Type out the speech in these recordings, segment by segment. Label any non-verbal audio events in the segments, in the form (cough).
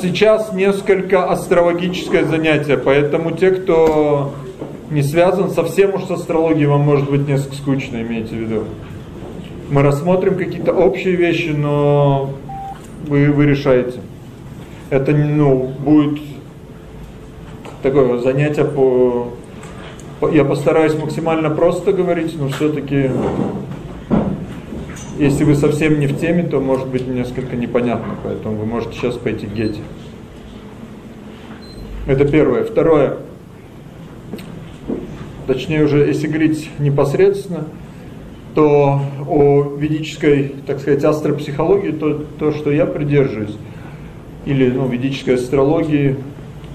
сейчас несколько астрологическое занятие, поэтому те, кто не связан совсем уж с астрологией, вам может быть несколько скучно, имейте в виду. Мы рассмотрим какие-то общие вещи, но вы, вы решаете. Это ну, будет такое занятие по... Я постараюсь максимально просто говорить, но все-таки, если вы совсем не в теме, то может быть несколько непонятно, поэтому вы можете сейчас пойти к Гете. Это первое. Второе точнее уже если говорить непосредственно, то о ведической, так сказать, астропсихологии, то, то что я придерживаюсь, или ну, ведической астрологии,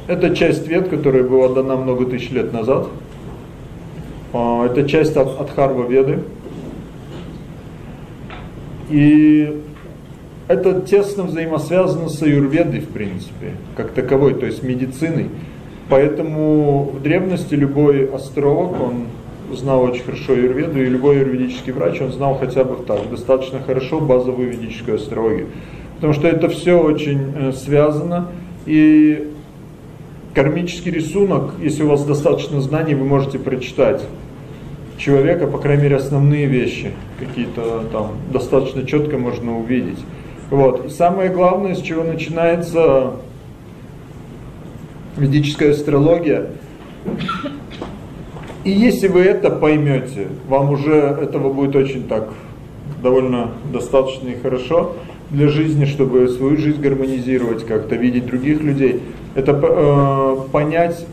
это часть вет, которая была дана много тысяч лет назад. А, это часть от, от Харва Веды. И это тесно взаимосвязано с аюрведой, в принципе, как таковой, то есть медициной. Поэтому в древности любой астролог, он знал очень хорошо юрведу, и любой юридический врач, он знал хотя бы так, достаточно хорошо базовую ведическую астрологию. Потому что это все очень э, связано, и кармический рисунок, если у вас достаточно знаний, вы можете прочитать человека, по крайней мере, основные вещи какие-то там достаточно четко можно увидеть. Вот. И самое главное, с чего начинается ведическая астрология. И если вы это поймете, вам уже этого будет очень так довольно достаточно и хорошо для жизни, чтобы свою жизнь гармонизировать, как-то видеть других людей. Это э, понять,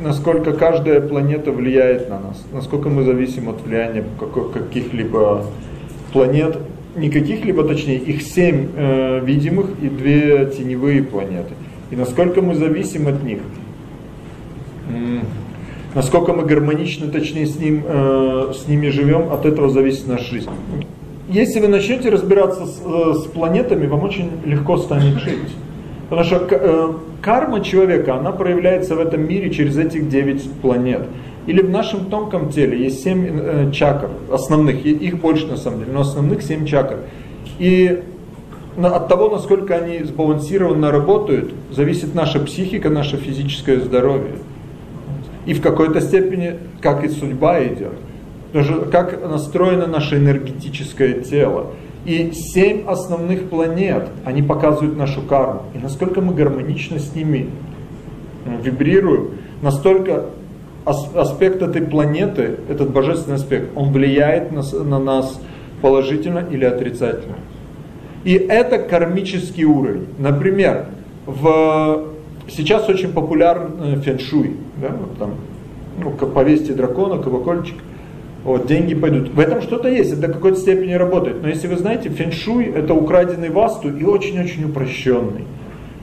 насколько каждая планета влияет на нас, насколько мы зависим от влияния каких-либо планет, не каких-либо, точнее, их семь э, видимых и две теневые планеты и насколько мы зависим от них. Насколько мы гармонично, точнее, с, ним, э, с ними живем, от этого зависит наша жизнь. Если вы начнете разбираться с, э, с планетами, вам очень легко станет жить. Потому что э, карма человека, она проявляется в этом мире через этих 9 планет. Или в нашем тонком теле есть 7 э, чакр, основных, их больше на самом деле, но основных 7 чакр. И от того, насколько они сбалансированно работают, зависит наша психика, наше физическое здоровье. И в какой-то степени, как и судьба идет. Даже как настроено наше энергетическое тело. И семь основных планет, они показывают нашу карму. И насколько мы гармонично с ними вибрируем, настолько аспект этой планеты, этот божественный аспект, он влияет на, на нас положительно или отрицательно. И это кармический уровень. Например, в, сейчас очень популярен фэншуй. Да, там, ну, повесьте дракона, колокольчик, вот, деньги пойдут. В этом что-то есть, это до какой-то степени работает. Но если вы знаете, фэншуй это украденный васту и очень-очень упрощенный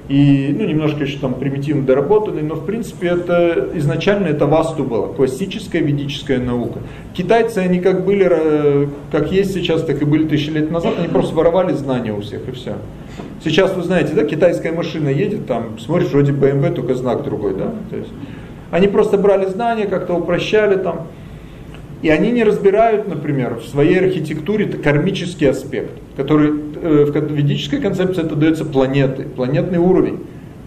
и ну, немножко еще там примитивно доработанный, но в принципе это изначально это васту было, классическая ведическая наука. Китайцы, они как были, э, как есть сейчас, так и были тысячи лет назад, они просто воровали знания у всех и все. Сейчас вы знаете, да, китайская машина едет, там, смотришь, вроде BMW, только знак другой, да, то есть они просто брали знания, как-то упрощали там, и они не разбирают, например, в своей архитектуре кармический аспект, который э, в ведической концепции это дается планеты, планетный уровень.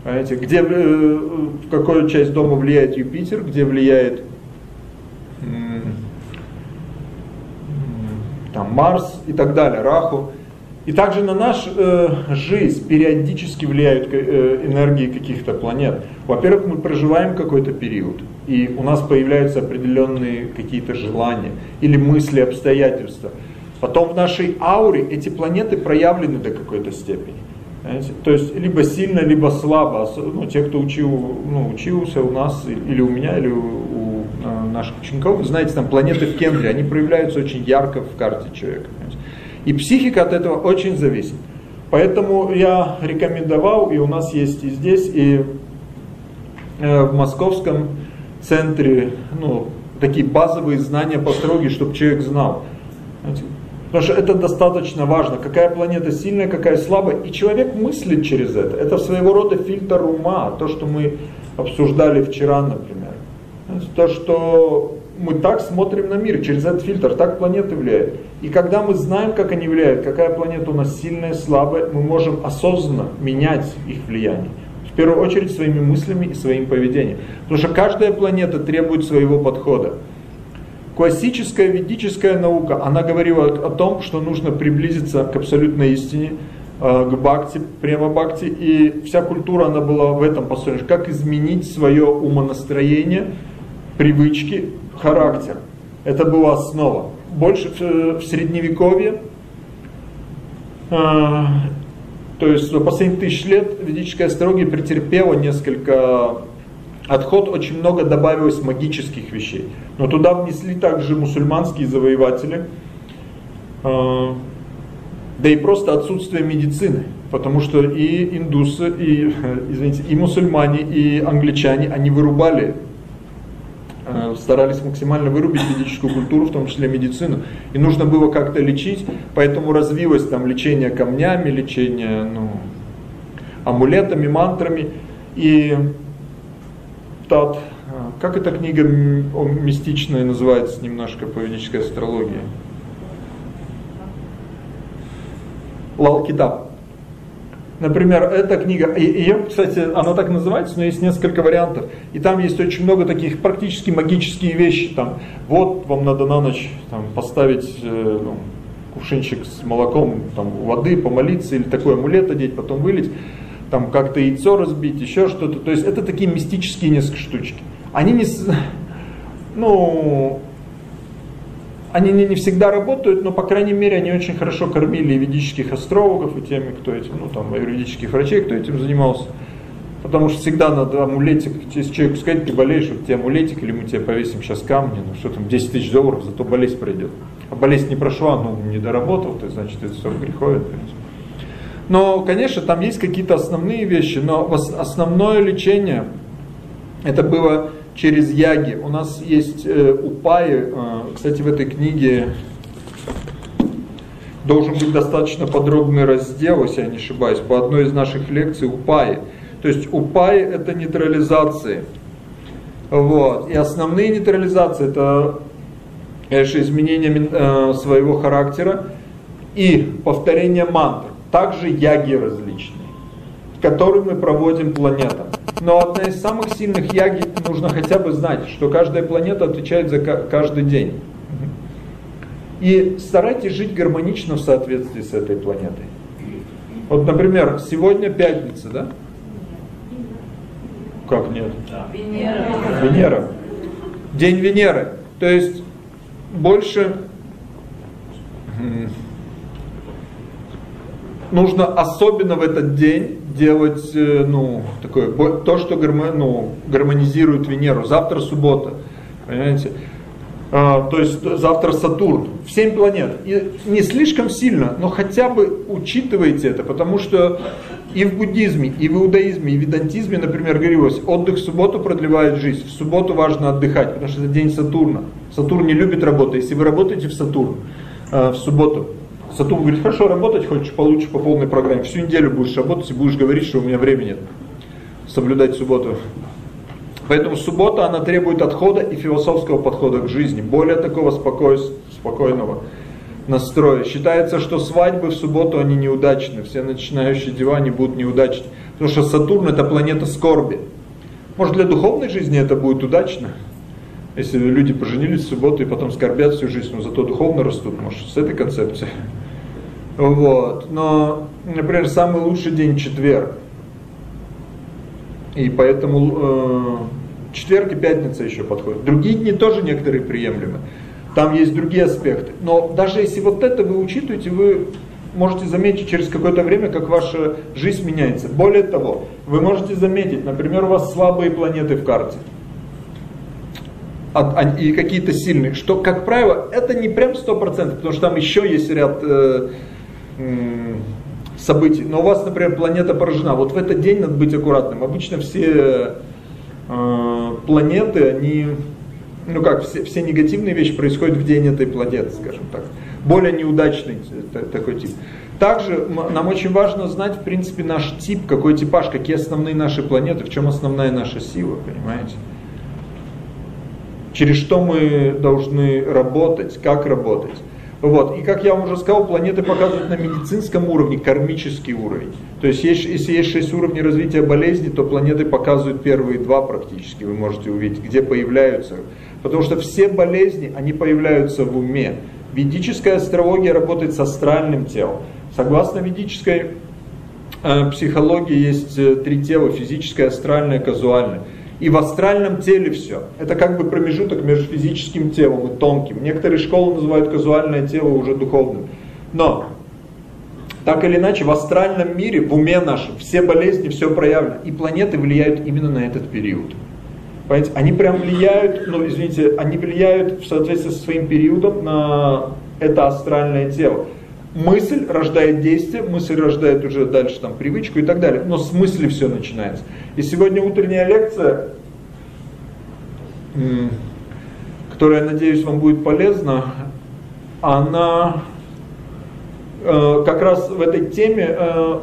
Понимаете, где, э, в какую часть дома влияет Юпитер, где влияет там, Марс и так далее, Раху. И также на нашу э, жизнь периодически влияют э, энергии каких-то планет. Во-первых, мы проживаем какой-то период, и у нас появляются определенные какие-то желания или мысли, обстоятельства. Потом в нашей ауре эти планеты проявлены до какой-то степени. Понимаете? То есть либо сильно, либо слабо. Ну, те, кто учил, ну, учился у нас, или у меня, или у, у наших учеников, знаете, там планеты в Кембре, они проявляются очень ярко в карте человека. И психика от этого очень зависит. Поэтому я рекомендовал, и у нас есть и здесь, и э, в московском центре, ну, такие базовые знания по астрологии, чтобы человек знал. Потому что это достаточно важно, какая планета сильная, какая слабая. И человек мыслит через это. Это своего рода фильтр ума, то, что мы обсуждали вчера, например. То, что мы так смотрим на мир, через этот фильтр, так планеты влияют. И когда мы знаем, как они влияют, какая планета у нас сильная, слабая, мы можем осознанно менять их влияние. Первую очередь своими мыслями и своим поведением. Потому что каждая планета требует своего подхода. Классическая ведическая наука, она говорила о том, что нужно приблизиться к абсолютной истине, э, к бхакти, прямо бхакти, и вся культура, она была в этом построена, как изменить свое умонастроение, привычки, характер. Это была основа. Больше в, средневековье, э, то есть за последние тысяч лет ведическая астрология претерпела несколько отход очень много добавилось магических вещей. Но туда внесли также мусульманские завоеватели, а, да и просто отсутствие медицины. Потому что и индусы, и, (laughs) извините, и мусульмане, и англичане, они вырубали, старались максимально вырубить ведическую культуру, в том числе медицину. И нужно было как-то лечить, поэтому развилось там лечение камнями, лечение ну, амулетами, мантрами. И Тат. А, как эта книга мистичная называется немножко по ведической астрологии? Лал. Например, эта книга, ее, кстати, она так называется, но есть несколько вариантов. И там есть очень много таких практически магические вещи. Там, вот вам надо на ночь там, поставить э, ну, кувшинчик с молоком там, воды, помолиться или такой амулет одеть, потом вылить там как-то яйцо разбить, еще что-то. То есть это такие мистические несколько штучки. Они не, ну, они не, не всегда работают, но, по крайней мере, они очень хорошо кормили и ведических астрологов, и теми, кто этим, ну, там, юридических врачей, кто этим занимался. Потому что всегда надо амулетик, если человеку сказать, ты болеешь, вот тебе амулетик, или мы тебе повесим сейчас камни, ну что там, 10 тысяч долларов, зато болезнь пройдет. А болезнь не прошла, ну, не доработал, то значит, это все греховит. Но, конечно, там есть какие-то основные вещи, но основное лечение это было через яги. У нас есть э, упаи, э, кстати, в этой книге должен быть достаточно подробный раздел, если я не ошибаюсь, по одной из наших лекций упаи. То есть упаи это нейтрализации. Вот. И основные нейтрализации это, конечно, изменение э, своего характера и повторение мантр также яги различные, которые мы проводим планетам. Но одна из самых сильных яги, нужно хотя бы знать, что каждая планета отвечает за каждый день. И старайтесь жить гармонично в соответствии с этой планетой. Вот, например, сегодня пятница, да? Как нет? Венера. Венера. День Венеры. То есть больше нужно особенно в этот день делать э, ну, такое, то, что гармо, ну, гармонизирует Венеру. Завтра суббота, понимаете? А, то есть завтра Сатурн, в 7 планет. И не слишком сильно, но хотя бы учитывайте это, потому что и в буддизме, и в иудаизме, и в ведантизме, например, говорилось, отдых в субботу продлевает жизнь. В субботу важно отдыхать, потому что это день Сатурна. Сатурн не любит работать. Если вы работаете в Сатурн, э, в субботу, Сатурн говорит, хорошо, работать хочешь, получишь по полной программе. Всю неделю будешь работать и будешь говорить, что у меня времени нет. Соблюдать субботу. Поэтому суббота, она требует отхода и философского подхода к жизни. Более такого спокой, спокойного настроя. Считается, что свадьбы в субботу, они неудачны. Все начинающие дела, они будут неудачны. Потому что Сатурн это планета скорби. Может для духовной жизни это будет удачно. Если люди поженились в субботу и потом скорбят всю жизнь, но зато духовно растут, может, с этой концепцией. Вот. Но, например, самый лучший день четверг. И поэтому э, четверг и пятница еще подходят. Другие дни тоже некоторые приемлемы. Там есть другие аспекты. Но даже если вот это вы учитываете, вы можете заметить через какое-то время, как ваша жизнь меняется. Более того, вы можете заметить, например, у вас слабые планеты в карте. И какие-то сильные, что, как правило, это не прям 100%, потому что там еще есть ряд э, событий. Но у вас, например, планета поражена. Вот в этот день надо быть аккуратным. Обычно все э, планеты, они, ну как, все, все негативные вещи происходят в день этой планеты, скажем так. Более неудачный такой тип. Также нам очень важно знать, в принципе, наш тип, какой типаж, какие основные наши планеты, в чем основная наша сила, понимаете? Через что мы должны работать, как работать. Вот. И как я вам уже сказал, планеты показывают на медицинском уровне кармический уровень. То есть, если есть шесть уровней развития болезни, то планеты показывают первые два практически, вы можете увидеть, где появляются. Потому что все болезни, они появляются в уме. Ведическая астрология работает с астральным телом. Согласно ведической э, психологии есть э, три тела, физическое, астральное, казуальное. И в астральном теле все. Это как бы промежуток между физическим телом и тонким. Некоторые школы называют казуальное тело уже духовным. Но, так или иначе, в астральном мире, в уме нашем, все болезни, все проявлено. И планеты влияют именно на этот период. Понимаете? Они прям влияют, ну извините, они влияют в соответствии со своим периодом на это астральное тело мысль рождает действие, мысль рождает уже дальше там привычку и так далее. Но с мысли все начинается. И сегодня утренняя лекция, которая, надеюсь, вам будет полезна, она э, как раз в этой теме э,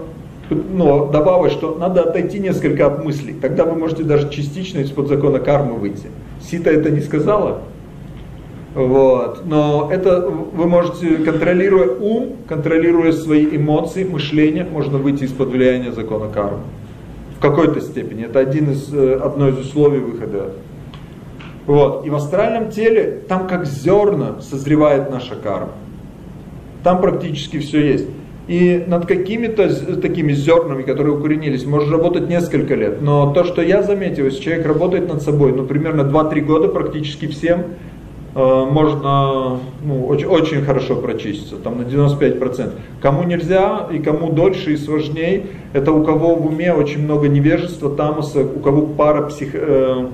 ну, добавила, что надо отойти несколько от мыслей. Тогда вы можете даже частично из-под закона кармы выйти. Сита это не сказала, вот. Но это вы можете, контролируя ум, контролируя свои эмоции, мышление, можно выйти из-под влияния закона кармы. В какой-то степени. Это один из, э, одно из условий выхода. Вот. И в астральном теле, там как зерна созревает наша карма. Там практически все есть. И над какими-то такими зернами, которые укоренились, можно работать несколько лет. Но то, что я заметил, если человек работает над собой, ну, примерно 2-3 года практически всем, можно ну, очень, очень хорошо прочиститься, там на 95%. Кому нельзя и кому дольше и сложнее, это у кого в уме очень много невежества, тамаса, у кого пара псих, э,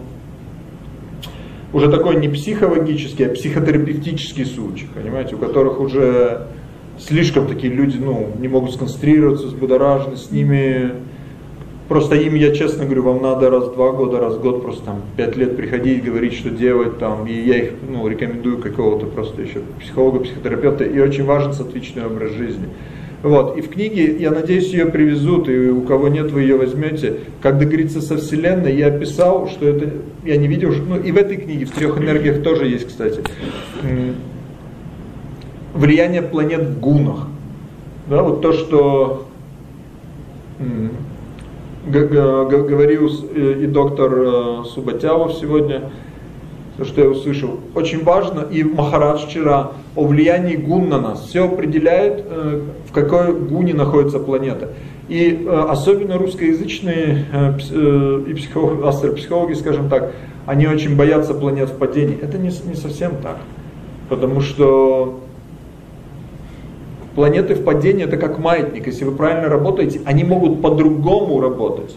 уже такой не психологический, а психотерапевтический случай, понимаете, у которых уже слишком такие люди ну, не могут сконцентрироваться, взбудоражены, с ними Просто им, я честно говорю, вам надо раз в два года, раз в год, просто там пять лет приходить, говорить, что делать там. И я их ну, рекомендую какого-то просто еще психолога, психотерапевта. И очень важен соответственный образ жизни. Вот. И в книге, я надеюсь, ее привезут, и у кого нет, вы ее возьмете. Как договориться со Вселенной, я писал, что это, я не видел, ну и в этой книге, в трех энергиях тоже есть, кстати, влияние планет в гунах. Да, вот то, что говорил э, и доктор э, Субатявов сегодня, то, что я услышал. Очень важно, и Махарадж вчера, о влиянии гун на нас. Все определяет, э, в какой гуне находится планета. И особенно русскоязычные и психологи, астропсихологи, скажем так, они очень боятся планет в падении. Это не, не совсем так. Потому что Планеты в падении это как маятник. Если вы правильно работаете, они могут по-другому работать.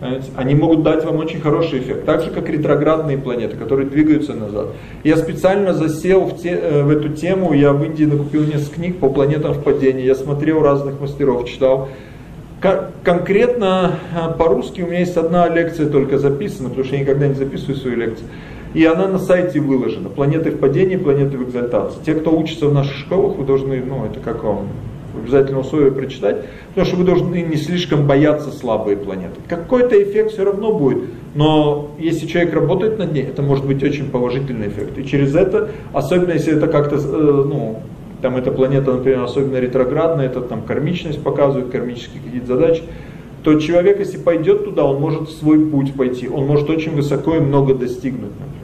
Понимаете? Они могут дать вам очень хороший эффект. Так же, как ретроградные планеты, которые двигаются назад. Я специально засел в, те, э, в эту тему. Я в Индии накупил несколько книг по планетам в падении. Я смотрел разных мастеров, читал. Конкретно э, по-русски у меня есть одна лекция только записана, потому что я никогда не записываю свои лекции. И она на сайте выложена. Планеты в падении, планеты в экзальтации. Те, кто учится в наших школах, вы должны, ну, это как вам, обязательно условие прочитать, потому что вы должны не слишком бояться слабые планеты. Какой-то эффект все равно будет, но если человек работает над ней, это может быть очень положительный эффект. И через это, особенно если это как-то, э, ну, там эта планета, например, особенно ретроградная, это там кармичность показывает, кармические какие-то задачи, то человек, если пойдет туда, он может в свой путь пойти, он может очень высоко и много достигнуть, например.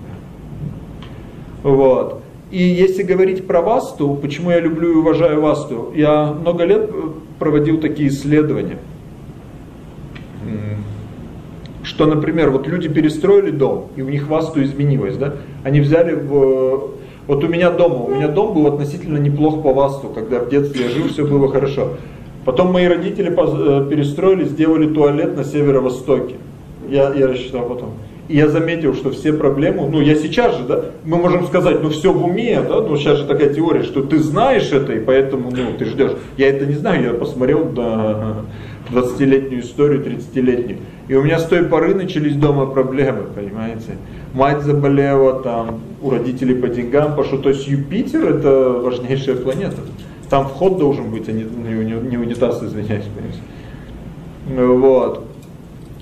Вот. И если говорить про Васту, почему я люблю и уважаю Васту, я много лет проводил такие исследования. Что, например, вот люди перестроили дом, и у них Васту изменилось, да? Они взяли в... Вот у меня дома, у меня дом был относительно неплох по Васту, когда в детстве я жил, все было хорошо. Потом мои родители э, перестроили, сделали туалет на северо-востоке. Я, я рассчитал потом. И я заметил, что все проблемы, ну я сейчас же, да, мы можем сказать, ну все в уме, да, ну сейчас же такая теория, что ты знаешь это, и поэтому, ну, ты ждешь. Я это не знаю, я посмотрел на 20-летнюю историю, 30-летнюю. И у меня с той поры начались дома проблемы, понимаете. Мать заболела, там, у родителей по деньгам пошло. То есть Юпитер это важнейшая планета. Там вход должен быть, а не, не, не унитаз, извиняюсь. Понимаете. Вот.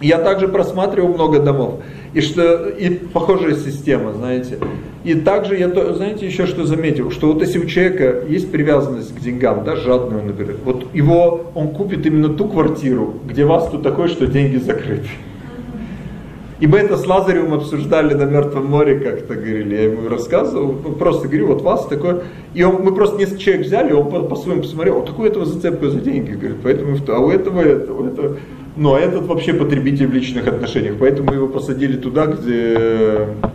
Я также просматривал много домов. И что и похожая система, знаете. И также я, знаете, еще что заметил, что вот если у человека есть привязанность к деньгам, да, жадную, например, вот его, он купит именно ту квартиру, где вас тут такое, что деньги закрыты. И мы это с Лазаревым обсуждали на Мертвом море, как-то говорили, я ему рассказывал, ну, просто говорю, вот вас такое, и он, мы просто несколько человек взяли, он по- по-своему посмотрел, вот такую этого зацепку за деньги, говорит, поэтому, а у этого, этого, у этого, ну, а этот вообще потребитель в личных отношениях, поэтому мы его посадили туда, где а,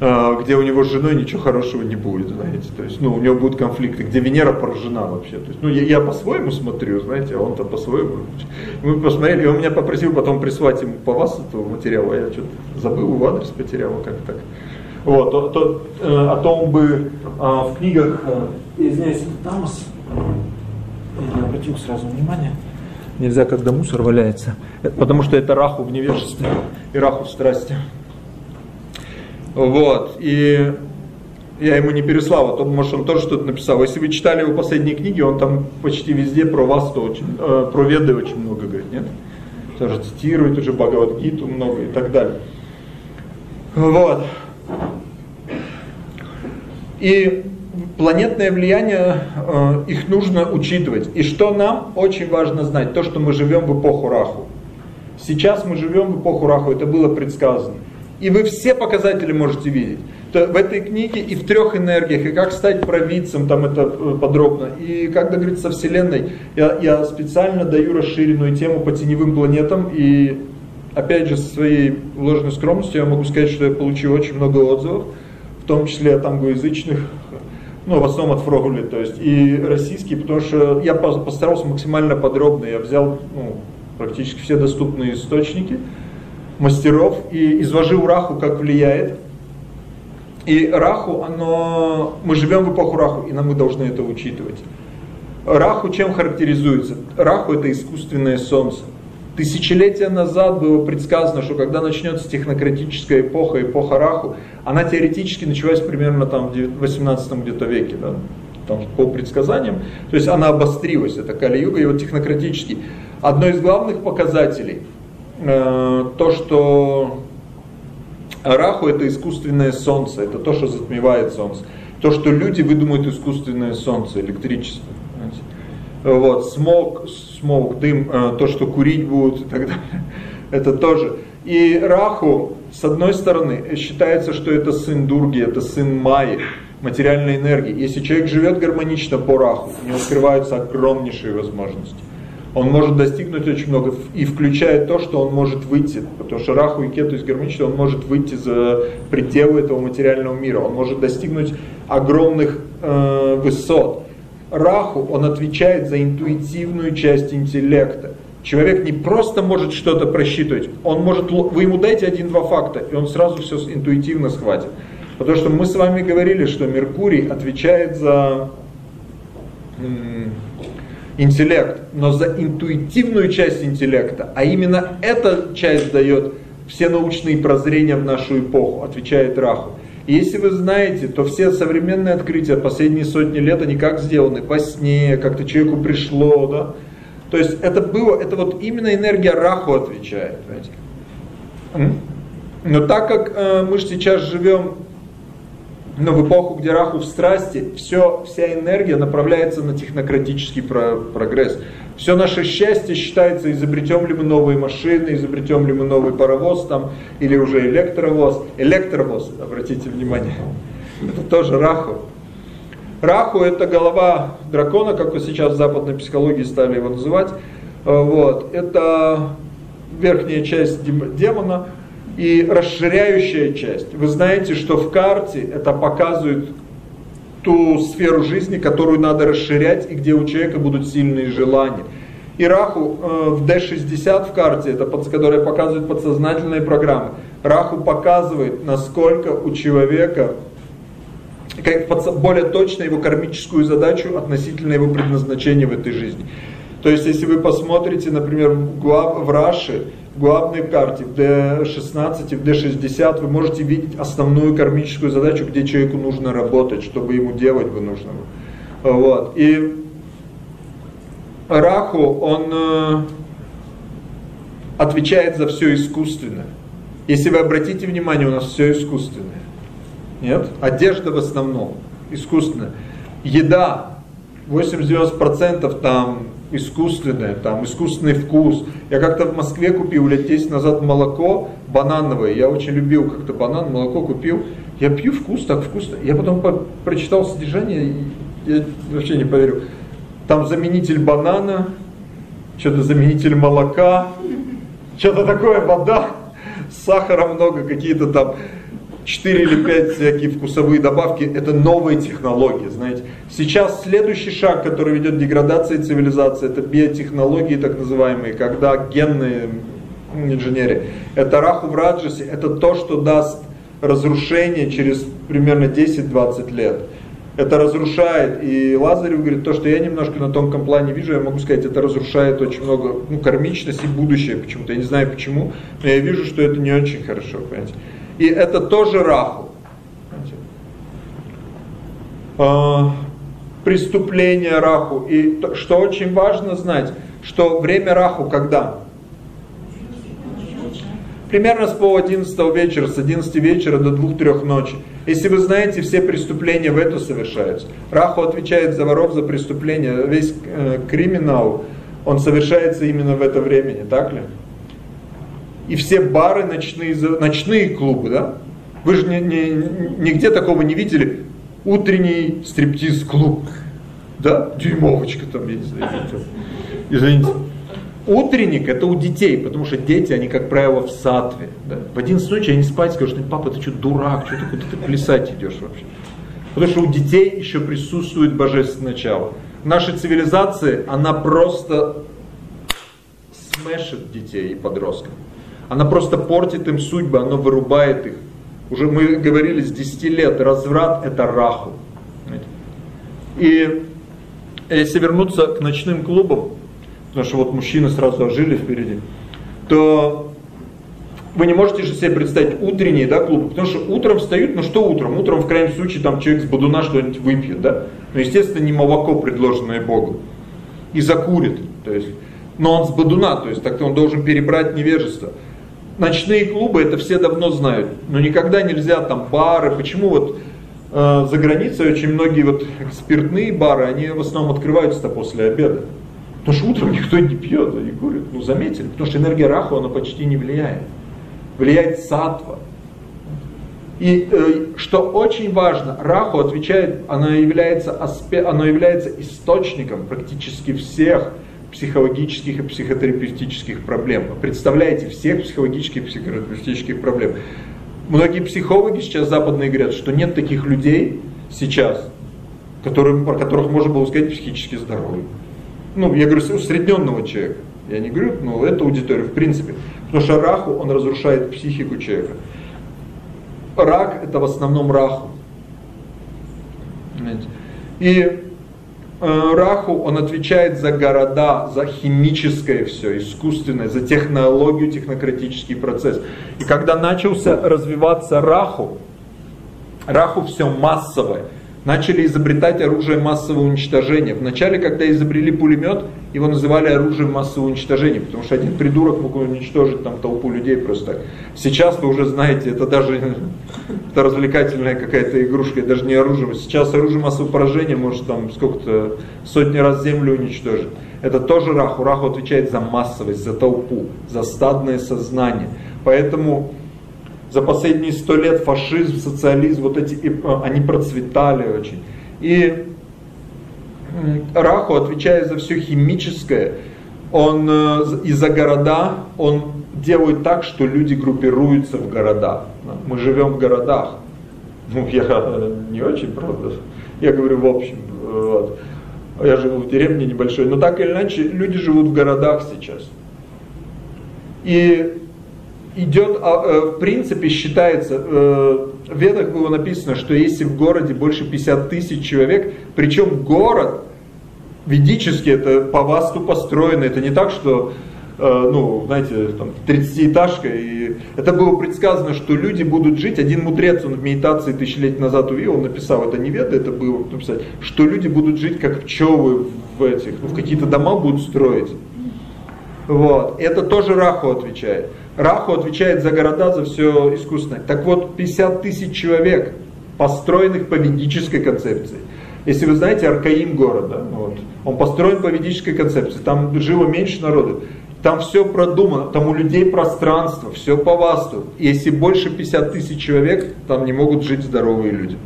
где у него с женой ничего хорошего не будет, знаете, то есть, ну, у него будут конфликты, где Венера поражена вообще, то есть, ну, я, я по-своему смотрю, знаете, а он-то по-своему. Мы посмотрели, и он меня попросил потом прислать ему по вас этого материала, а я что-то забыл, его адрес потерял, как так. Вот, то, то, э, о том бы э, в книгах, э, извиняюсь, Тамас, я не обратил сразу внимание, нельзя, когда мусор валяется, потому что это раху в невежестве и раху в страсти. Вот, и я ему не переслал, а то, может, он тоже что-то написал. Если вы читали его последние книги, он там почти везде про вас, то очень, э, про веды очень много говорит, нет? Тоже цитирует уже Бхагавадгиту много и так далее. Вот. И планетное влияние, э, их нужно учитывать. И что нам очень важно знать, то, что мы живем в эпоху Раху. Сейчас мы живем в эпоху Раху, это было предсказано. И вы все показатели можете видеть. То в этой книге и в трех энергиях, и как стать провидцем, там это э, подробно, и как договориться со Вселенной, я, я специально даю расширенную тему по теневым планетам, и опять же со своей ложной скромностью я могу сказать, что я получил очень много отзывов, в том числе от англоязычных, ну, в основном от Фрогули, то есть, и российские, потому что я постарался максимально подробно, я взял ну, практически все доступные источники, мастеров и изложил Раху, как влияет. И Раху, оно, мы живем в эпоху Раху, и нам мы должны это учитывать. Раху чем характеризуется? Раху это искусственное солнце. Тысячелетия назад было предсказано, что когда начнется технократическая эпоха, эпоха Раху, она теоретически началась примерно там в 18 где-то веке, да, там, по предсказаниям. То есть она обострилась, это Кали-юга, и вот технократический. Одно из главных показателей – то, что Раху это искусственное солнце, это то, что затмевает солнце. То, что люди выдумают искусственное солнце, электричество. Вот, смог, смог, дым, э, то, что курить будут и так далее. (laughs) Это тоже. И Раху, с одной стороны, считается, что это сын Дурги, это сын Майи, материальной энергии. Если человек живет гармонично по Раху, у него открываются огромнейшие возможности он может достигнуть очень много и включает то, что он может выйти, потому что Раху и Кету из гармонично, он может выйти за пределы этого материального мира, он может достигнуть огромных э, высот. Раху, он отвечает за интуитивную часть интеллекта. Человек не просто может что-то просчитывать, он может, вы ему дайте один-два факта, и он сразу все интуитивно схватит. Потому что мы с вами говорили, что Меркурий отвечает за интеллект, но за интуитивную часть интеллекта, а именно эта часть дает все научные прозрения в нашу эпоху, отвечает Раху. И если вы знаете, то все современные открытия последние сотни лет, они как сделаны? Во сне, как-то человеку пришло, да? То есть это было, это вот именно энергия Раху отвечает, понимаете? Но так как э, мы сейчас живем но в эпоху, где Раху в страсти, все, вся энергия направляется на технократический про прогресс. Все наше счастье считается, изобретем ли мы новые машины, изобретем ли мы новый паровоз там, или уже электровоз. Электровоз, обратите внимание, (laughs) это тоже Раху. Раху это голова дракона, как вы сейчас в западной психологии стали его называть. Вот. Это верхняя часть демона, и расширяющая часть. Вы знаете, что в карте это показывает ту сферу жизни, которую надо расширять и где у человека будут сильные желания. И Раху э, в D60 в карте, это под, которая показывает подсознательные программы, Раху показывает, насколько у человека, как более точно его кармическую задачу относительно его предназначения в этой жизни. То есть, если вы посмотрите, например, в Раши, в главной карте, в D16, в D60, вы можете видеть основную кармическую задачу, где человеку нужно работать, чтобы ему делать бы нужно. Вот. И Раху, он э, отвечает за все искусственное. Если вы обратите внимание, у нас все искусственное. Нет? Одежда в основном искусственная. Еда 80-90% там искусственное, там искусственный вкус. Я как-то в Москве купил лет 10 назад молоко банановое. Я очень любил как-то банан, молоко купил. Я пью вкус, так вкусно. Я потом по прочитал содержание, я вообще не поверю. Там заменитель банана, что-то заменитель молока, что-то такое, вода, (laughs) сахара много, какие-то там 4 или 5 всякие вкусовые добавки, это новые технологии, знаете. Сейчас следующий шаг, который ведет к деградации цивилизации, это биотехнологии так называемые, когда генные инженерия, это раху в раджасе, это то, что даст разрушение через примерно 10-20 лет это разрушает. И Лазарев говорит, то, что я немножко на тонком плане вижу, я могу сказать, это разрушает очень много, ну, кармичность и будущее почему-то. Я не знаю почему, но я вижу, что это не очень хорошо, понимаете. И это тоже раху. А, преступление раху. И то, что очень важно знать, что время раху когда? Примерно с пол 11 вечера, с 11 вечера до 2-3 ночи. Если вы знаете, все преступления в эту совершаются. Раху отвечает за воров, за преступления. Весь э, криминал, он совершается именно в это время, не так ли? И все бары ночные, ночные клубы, да? Вы же не, не, нигде такого не видели. Утренний стриптиз-клуб. Да? Дюймовочка там, я не знаю. Извините. Утренник это у детей, потому что дети, они, как правило, в сатве. Да? В 11 ночи они спать скажут, папа, ты что, дурак, что ты куда ты плясать идешь вообще? Потому что у детей еще присутствует божественное начало. В нашей цивилизации она просто смешит детей и подростков. Она просто портит им судьбы, она вырубает их. Уже мы говорили с 10 лет, разврат это раху. И если вернуться к ночным клубам, потому что вот мужчины сразу ожили впереди, то вы не можете же себе представить утренние да, клубы, потому что утром встают, ну что утром? Утром в крайнем случае там человек с бодуна что-нибудь выпьет, да? Но естественно не молоко, предложенное Богу. И закурит, то есть. Но он с бодуна, то есть так-то он должен перебрать невежество. Ночные клубы, это все давно знают, но никогда нельзя там бары, почему вот э, за границей очень многие вот спиртные бары, они в основном открываются после обеда. Потому что утром никто не пьет, они курят. Ну, заметили? Потому что энергия раху, она почти не влияет. Влияет сатва. И э, что очень важно, раху отвечает, она является, аспе, она является источником практически всех психологических и психотерапевтических проблем. Представляете, всех психологических и психотерапевтических проблем. Многие психологи сейчас западные говорят, что нет таких людей сейчас, которые, про которых можно было сказать психически здоровые ну, я говорю, усредненного человека. Я не говорю, ну, это аудитория в принципе. Потому что раху, он разрушает психику человека. Рак это в основном раху. И э, Раху, он отвечает за города, за химическое все, искусственное, за технологию, технократический процесс. И когда начался развиваться Раху, Раху все массовое – начали изобретать оружие массового уничтожения. Вначале, когда изобрели пулемет, его называли оружием массового уничтожения, потому что один придурок мог уничтожить там толпу людей просто. Сейчас вы уже знаете, это даже (laughs) это развлекательная какая-то игрушка, даже не оружие. Сейчас оружие массового поражения может там сколько-то сотни раз землю уничтожить. Это тоже Раху. Раху отвечает за массовость, за толпу, за стадное сознание. Поэтому за последние сто лет фашизм, социализм, вот эти, э, они процветали очень. И Раху, отвечая за все химическое, он э, и за города, он делает так, что люди группируются в городах. Мы живем в городах. Ну, я э, не очень, правда. Я говорю в общем. Вот. Я живу в деревне небольшой. Но так или иначе, люди живут в городах сейчас. И идет, а, э, в принципе, считается, э, в Ведах было написано, что если в городе больше 50 тысяч человек, причем город ведически это по васту построено, это не так, что Э, ну, знаете, там, 30-этажка, и это было предсказано, что люди будут жить, один мудрец, он в медитации тысячи лет назад увидел, он написал, это не веда, это было написать, что люди будут жить как пчелы в этих, ну, в какие-то дома будут строить. Вот, это тоже Раху отвечает. Раху отвечает за города, за все искусственное. Так вот, 50 тысяч человек, построенных по ведической концепции. Если вы знаете Аркаим города, вот, он построен по ведической концепции, там жило меньше народу. Там все продумано, там у людей пространство, все по васту. Если больше 50 тысяч человек, там не могут жить здоровые люди.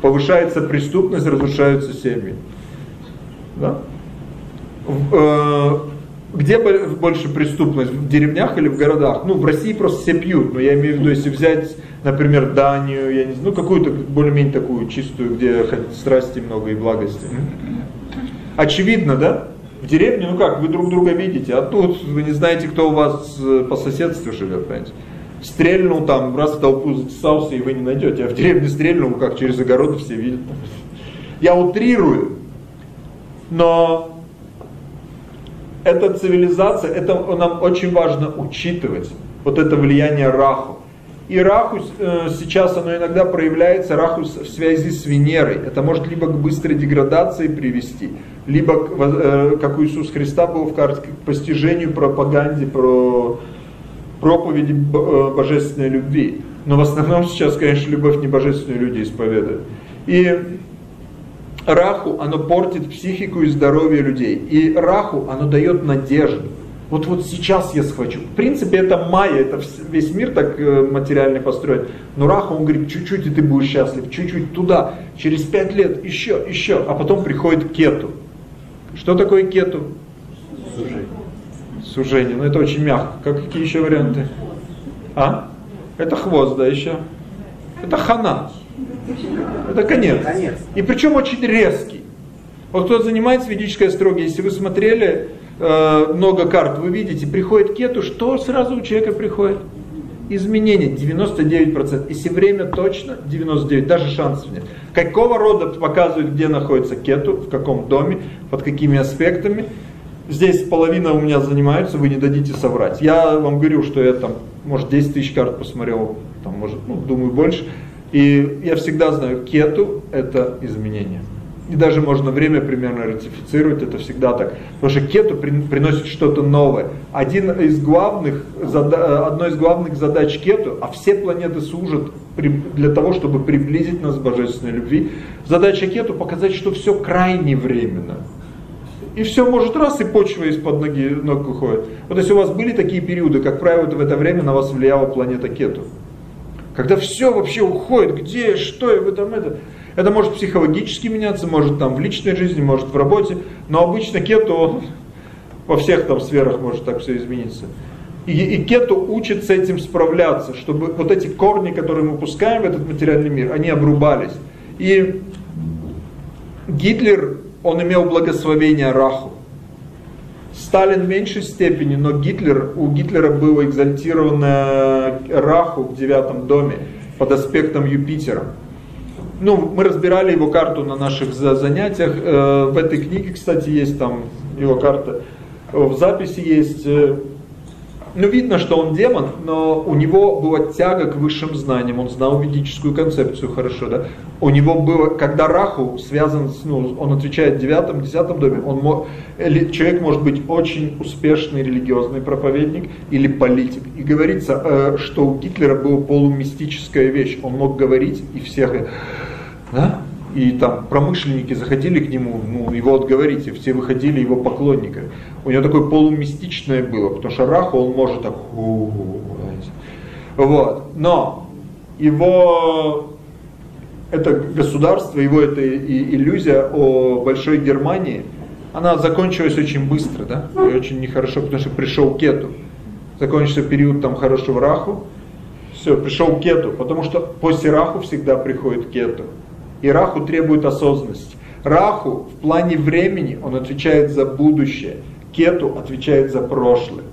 Повышается преступность, разрушаются семьи. Да? Где больше преступность? В деревнях или в городах? Ну, в России просто все пьют, но я имею в виду, если взять, например, Данию, я не знаю, ну, какую-то более-менее такую чистую, где страсти много и благости. Очевидно, да? В деревне, ну как, вы друг друга видите, а тут вы не знаете, кто у вас э, по соседству живет, понимаете. Стрельнул там, раз в толпу затесался, и вы не найдете. А в деревне стрельнул, как через огород все видят. Я утрирую, но эта цивилизация, это нам очень важно учитывать, вот это влияние Раху. И Раху э, сейчас оно иногда проявляется, Раху в связи с Венерой. Это может либо к быстрой деградации привести, либо, э, как у Иисуса Христа было в карте, к постижению пропаганде про проповеди э, божественной любви. Но в основном сейчас, конечно, любовь не божественные люди исповедуют. И Раху, оно портит психику и здоровье людей. И Раху, оно дает надежду. Вот вот сейчас я схвачу. В принципе, это майя, это весь мир так э, материальный построен. Но Раху, он говорит, чуть-чуть и ты будешь счастлив, чуть-чуть туда, через пять лет, еще, еще. А потом приходит кету. Что такое кету? Сужение. Сужение, ну это очень мягко. Как, какие еще варианты? А? Это хвост, да, еще? Это хана. Это конец. конец. И причем очень резкий. Вот кто занимается ведической астрологией, если вы смотрели э, много карт, вы видите, приходит кету, что сразу у человека приходит? Изменение 99%. Если время точно, 99%, даже шансов нет. Какого рода показывает, где находится кету, в каком доме, под какими аспектами. Здесь половина у меня занимаются, вы не дадите соврать. Я вам говорю, что я там, может, 10 тысяч карт посмотрел, там, может, ну, думаю, больше. И я всегда знаю, кету – это изменение. И даже можно время примерно ратифицировать, это всегда так. Потому что кету приносит что-то новое. Один из главных, одной из главных задач кету, а все планеты служат для того, чтобы приблизить нас к божественной любви. Задача кету показать, что все крайне временно. И все может раз, и почва из-под ноги ног уходит. Вот если у вас были такие периоды, как правило, в это время на вас влияла планета кету. Когда все вообще уходит, где, что, и вы там это. Это может психологически меняться, может там в личной жизни, может в работе, но обычно кету, во всех там сферах может так все измениться. И, и кету учит с этим справляться, чтобы вот эти корни, которые мы пускаем в этот материальный мир, они обрубались. И Гитлер, он имел благословение Раху. Сталин в меньшей степени, но Гитлер, у Гитлера было экзальтировано Раху в девятом доме под аспектом Юпитера. Ну, мы разбирали его карту на наших занятиях. Э, в этой книге, кстати, есть там его карта. В записи есть э, ну, видно, что он демон, но у него была тяга к высшим знаниям, он знал ведическую концепцию хорошо, да. У него было, когда Раху связан с, ну, он отвечает в девятом, десятом доме, он мог, человек может быть очень успешный религиозный проповедник или политик. И говорится, э, что у Гитлера была полумистическая вещь, он мог говорить и всех, да, и там промышленники заходили к нему, ну, его отговорить, и все выходили его поклонниками. У него такое полумистичное было, потому что Раху он может так, вот, но его это государство, его эта иллюзия о большой Германии, она закончилась очень быстро, да, и очень нехорошо, потому что пришел Кету. Закончился период там хорошего Раху, все, пришел Кету, потому что после Раху всегда приходит Кету. И Раху требует осознанности. Раху в плане времени, он отвечает за будущее. Кету отвечает за прошлое.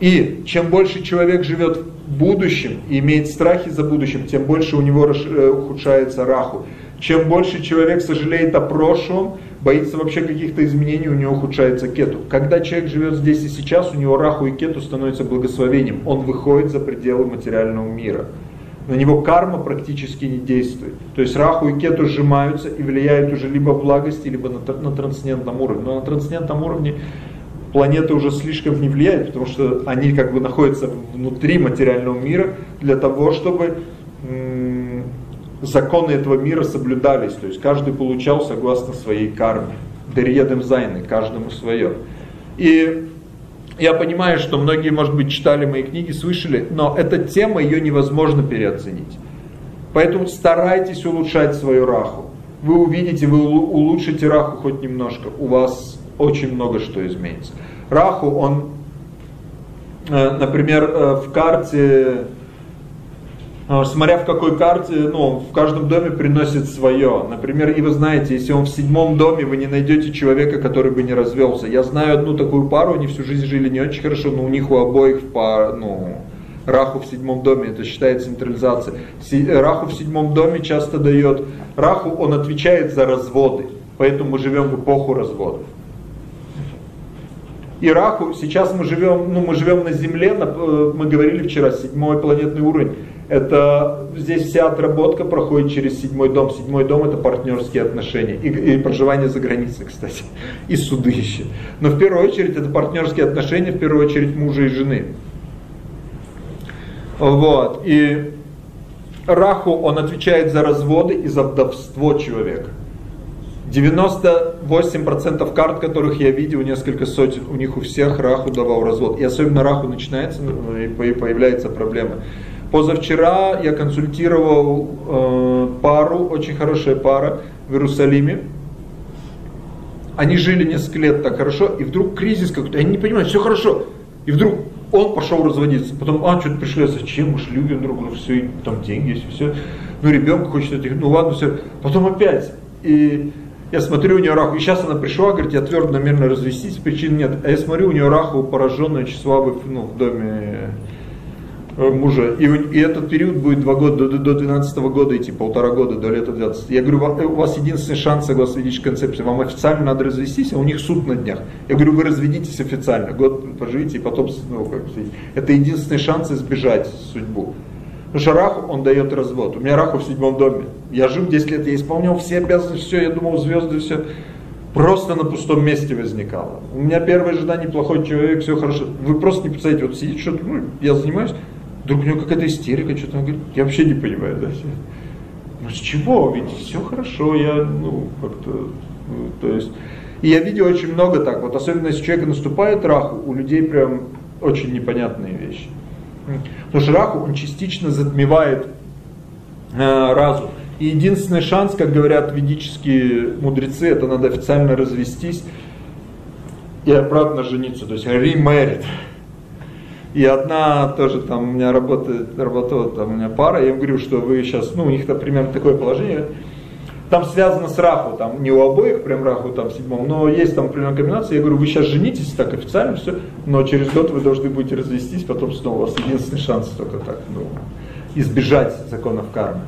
И чем больше человек живет в будущем и имеет страхи за будущим, тем больше у него э, ухудшается раху. Чем больше человек сожалеет о прошлом, боится вообще каких-то изменений, у него ухудшается кету. Когда человек живет здесь и сейчас, у него раху и кету становятся благословением. Он выходит за пределы материального мира. На него карма практически не действует. То есть раху и кету сжимаются и влияют уже либо в благости, либо на, на трансцендентном уровне. Но на трансцендентном уровне планеты уже слишком не влияют, потому что они как бы находятся внутри материального мира для того, чтобы законы этого мира соблюдались, то есть каждый получал согласно своей карме. Дерьедем зайны, каждому свое. И я понимаю, что многие, может быть, читали мои книги, слышали, но эта тема, ее невозможно переоценить. Поэтому старайтесь улучшать свою раху. Вы увидите, вы улучшите раху хоть немножко, у вас очень много что изменится. Раху, он, э, например, э, в карте смотря в какой карте, ну, в каждом доме приносит свое. Например, и вы знаете, если он в седьмом доме, вы не найдете человека, который бы не развелся. Я знаю одну такую пару, они всю жизнь жили не очень хорошо, но у них у обоих пар, ну, Раху в седьмом доме, это считается централизация. Раху в седьмом доме часто дает, Раху он отвечает за разводы, поэтому мы живем в эпоху разводов. И Раху, сейчас мы живем, ну мы живем на Земле, э, мы говорили вчера, седьмой планетный уровень, это здесь вся отработка проходит через седьмой дом. Седьмой дом это партнерские отношения и, и проживание за границей, кстати, и суды еще. Но в первую очередь это партнерские отношения, в первую очередь мужа и жены. Вот. И Раху, он отвечает за разводы и за вдовство человека. 98% карт, которых я видел, несколько сотен, у них у всех Раху давал развод. И особенно Раху начинается, ну, и появляется проблема. Позавчера я консультировал э, пару, очень хорошая пара в Иерусалиме. Они жили несколько лет так хорошо, и вдруг кризис какой-то, они не понимают, все хорошо. И вдруг он пошел разводиться. Потом, а, что-то пришли, зачем, мы же любим друг друга, все, там деньги есть, все. Ну, ребенка хочет этих, ну ладно, все. Потом опять. И я смотрю, у нее раху, и сейчас она пришла, говорит, я твердо намерена развестись, причин нет. А я смотрю, у нее раху пораженная, слабый, ну, в доме мужа. И, и этот период будет два года, до, до 12 года идти, полтора года, до лета 12. Я говорю, у вас единственный шанс, согласно ведической концепции, вам официально надо развестись, а у них суд на днях. Я говорю, вы разведитесь официально, год поживите, и потом, ну, как это единственный шанс избежать судьбу. Потому что Раху, он дает развод. У меня Раху в седьмом доме. Я жил 10 лет, я исполнял все обязанности, все, я думал, звезды, все. Просто на пустом месте возникало. У меня первая жена неплохой человек, все хорошо. Вы просто не представляете, вот сидит что-то, ну, я занимаюсь, Вдруг у него какая-то истерика, что-то он говорит, я вообще не понимаю, да, ну с чего, ведь все хорошо, я, ну, как-то, ну, то есть, и я видел очень много так, вот особенно если человека наступает раху, у людей прям очень непонятные вещи. Потому что раху, он частично затмевает э, разум. И единственный шанс, как говорят ведические мудрецы, это надо официально развестись и обратно жениться, то есть remarried. И одна тоже там у меня работает, работала там у меня пара, я им говорю, что вы сейчас, ну у них там примерно такое положение, там связано с раху, там не у обоих прям раху там седьмом, но есть там определенная комбинация, я говорю, вы сейчас женитесь так официально, все, но через год вы должны будете развестись, потом снова у вас единственный шанс только так, ну, избежать законов кармы.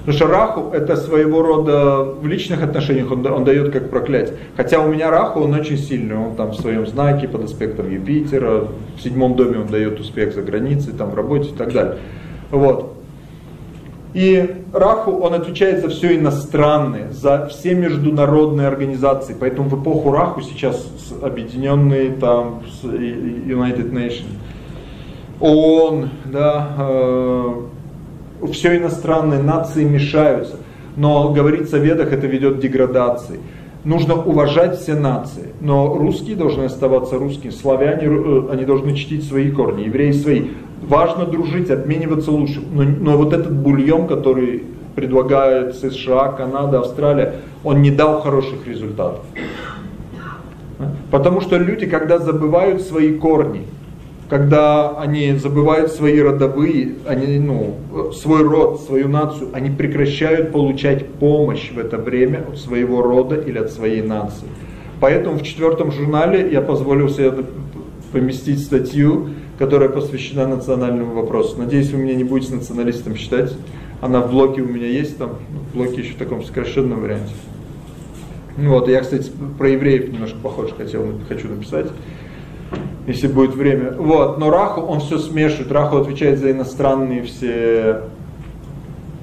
Потому что Раху это своего рода в личных отношениях он, он дает как проклятие. Хотя у меня Раху он очень сильный, он там в своем знаке под аспектом Юпитера, в седьмом доме он дает успех за границей, там в работе и так далее. Вот. И Раху, он отвечает за все иностранное, за все международные организации. Поэтому в эпоху Раху сейчас объединенные там United Nations, ООН, да, э, все иностранные нации мешаются. Но говорится в ведах, это ведет к деградации. Нужно уважать все нации, но русские должны оставаться русскими, славяне, э, они должны чтить свои корни, евреи свои. Важно дружить, обмениваться лучше. Но, но вот этот бульон, который предлагает США, Канада, Австралия, он не дал хороших результатов. Потому что люди, когда забывают свои корни, когда они забывают свои родовые, они, ну, свой род, свою нацию, они прекращают получать помощь в это время от своего рода или от своей нации. Поэтому в четвертом журнале я позволил себе поместить статью, которая посвящена национальному вопросу. Надеюсь, вы меня не будете националистом считать. Она в блоке у меня есть, там в блоке еще в таком сокращенном варианте. Вот, я, кстати, про евреев немножко похож хотел, хочу написать, если будет время. Вот, но Раху, он все смешивает. Раху отвечает за иностранные все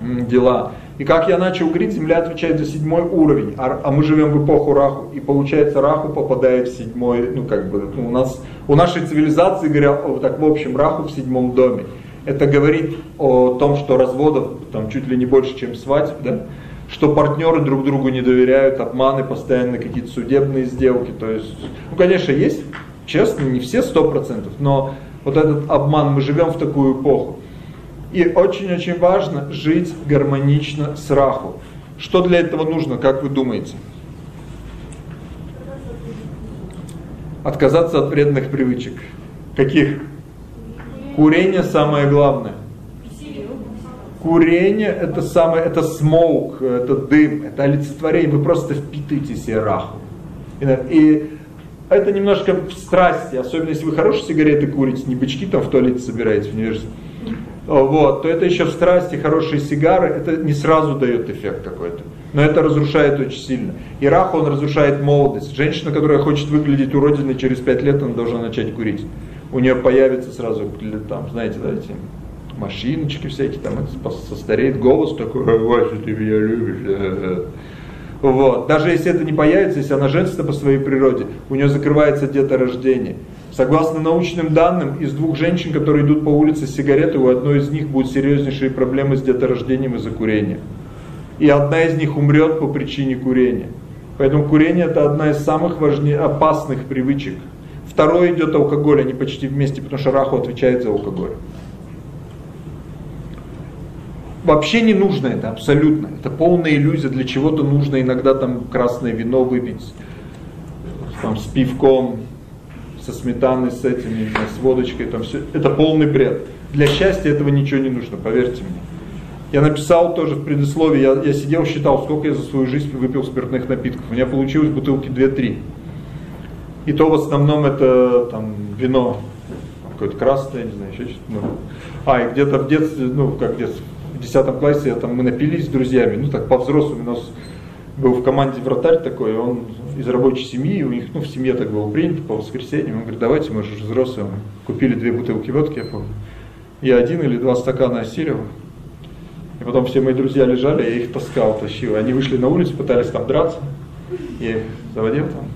дела. И как я начал говорить, Земля отвечает за седьмой уровень, а, а мы живем в эпоху Раху, и получается Раху попадает в седьмой, ну как бы, ну, у нас, у нашей цивилизации, говоря, так в общем, Раху в седьмом доме. Это говорит о том, что разводов там чуть ли не больше, чем свадьб, да? что партнеры друг другу не доверяют, обманы, постоянно какие-то судебные сделки. То есть, ну, конечно, есть, честно, не все сто процентов, но вот этот обман, мы живем в такую эпоху. И очень-очень важно жить гармонично с Раху. Что для этого нужно, как вы думаете? Отказаться от вредных привычек. Каких? Курение самое главное. Курение это самое, это смоук, это дым, это олицетворение. Вы просто впитываете себе раху. И это немножко в страсти, особенно если вы хорошие сигареты курите, не бычки там в туалете собираете в университете вот, то это еще в страсти хорошие сигары, это не сразу дает эффект какой-то. Но это разрушает очень сильно. И рах, он разрушает молодость. Женщина, которая хочет выглядеть уродиной через 5 лет, она должна начать курить. У нее появится сразу, там, знаете, да, эти машиночки всякие, там это состареет голос такой, Вася, ты меня любишь. Вот. Даже если это не появится, если она женственна по своей природе, у нее закрывается деторождение. Согласно научным данным, из двух женщин, которые идут по улице с сигаретой, у одной из них будут серьезнейшие проблемы с деторождением из-за курения. И одна из них умрет по причине курения. Поэтому курение это одна из самых важнее, опасных привычек. Второе идет алкоголь, они почти вместе, потому что Раху отвечает за алкоголь. Вообще не нужно это, абсолютно. Это полная иллюзия, для чего-то нужно иногда там красное вино выпить, там, с пивком, со сметаной, с этими, с водочкой, там все. Это полный бред. Для счастья этого ничего не нужно, поверьте мне. Я написал тоже в предисловии, я, я сидел, считал, сколько я за свою жизнь выпил спиртных напитков. У меня получилось бутылки 2-3. И то в основном это там вино, какое-то красное, не знаю, еще что-то. Ну. А, и где-то в детстве, ну как в детстве, в 10 классе я, там, мы напились с друзьями, ну так по-взрослому, у нас был в команде вратарь такой, он из рабочей семьи, у них, ну, в семье так было принято по воскресеньям, он говорит, давайте, мы же взрослые, купили две бутылки водки, я помню. Я один или два стакана осилил, и потом все мои друзья лежали, я их таскал, тащил. Они вышли на улицу, пытались там драться, я их заводил там,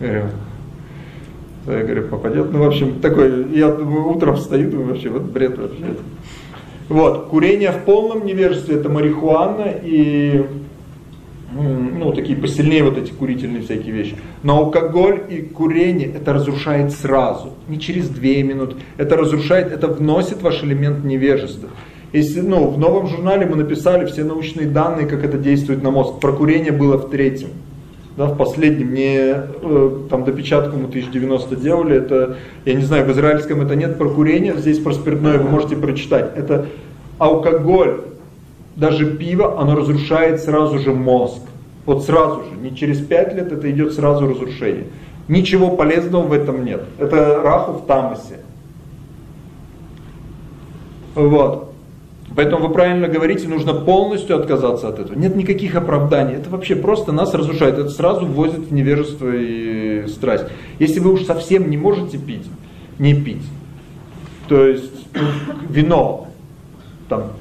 я говорю, попадет. Ну, в общем, такой, я думаю, утром встаю, думаю, вообще, вот бред вообще. Вот, курение в полном невежестве это марихуана и ну, такие посильнее вот эти курительные всякие вещи. Но алкоголь и курение это разрушает сразу, не через две минуты. Это разрушает, это вносит ваш элемент невежества. Если, ну, в новом журнале мы написали все научные данные, как это действует на мозг. Про курение было в третьем. Да, в последнем, не э, там допечатку мы 1090 делали, это, я не знаю, в израильском это нет про курение, здесь про спиртное вы можете прочитать. Это алкоголь, даже пиво, оно разрушает сразу же мозг. Вот сразу же, не через пять лет, это идет сразу разрушение. Ничего полезного в этом нет. Это раху в тамасе. Вот. Поэтому вы правильно говорите, нужно полностью отказаться от этого. Нет никаких оправданий. Это вообще просто нас разрушает. Это сразу вводит в невежество и страсть. Если вы уж совсем не можете пить, не пить. То есть вино, там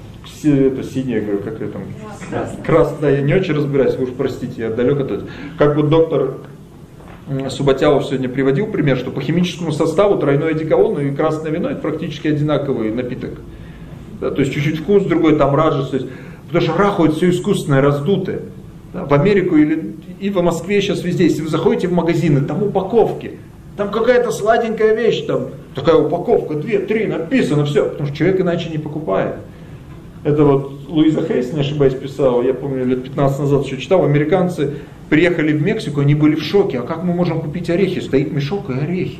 это синее, говорю, как это там, красное, да, я не очень разбираюсь, вы уж простите, я далек от этого. Как вот доктор Субатялов сегодня приводил пример, что по химическому составу тройной одеколон и красное вино это практически одинаковый напиток. Да, то есть чуть-чуть вкус другой, там ражес, то есть, потому что раху это все искусственное, раздутое. Да, в Америку или и в Москве сейчас везде, если вы заходите в магазины, там упаковки, там какая-то сладенькая вещь, там такая упаковка, две, три, написано, все, потому что человек иначе не покупает. Это вот Луиза Хейс, не ошибаюсь, писала, я помню, лет 15 назад еще читал, американцы приехали в Мексику, они были в шоке, а как мы можем купить орехи? Стоит мешок и орехи.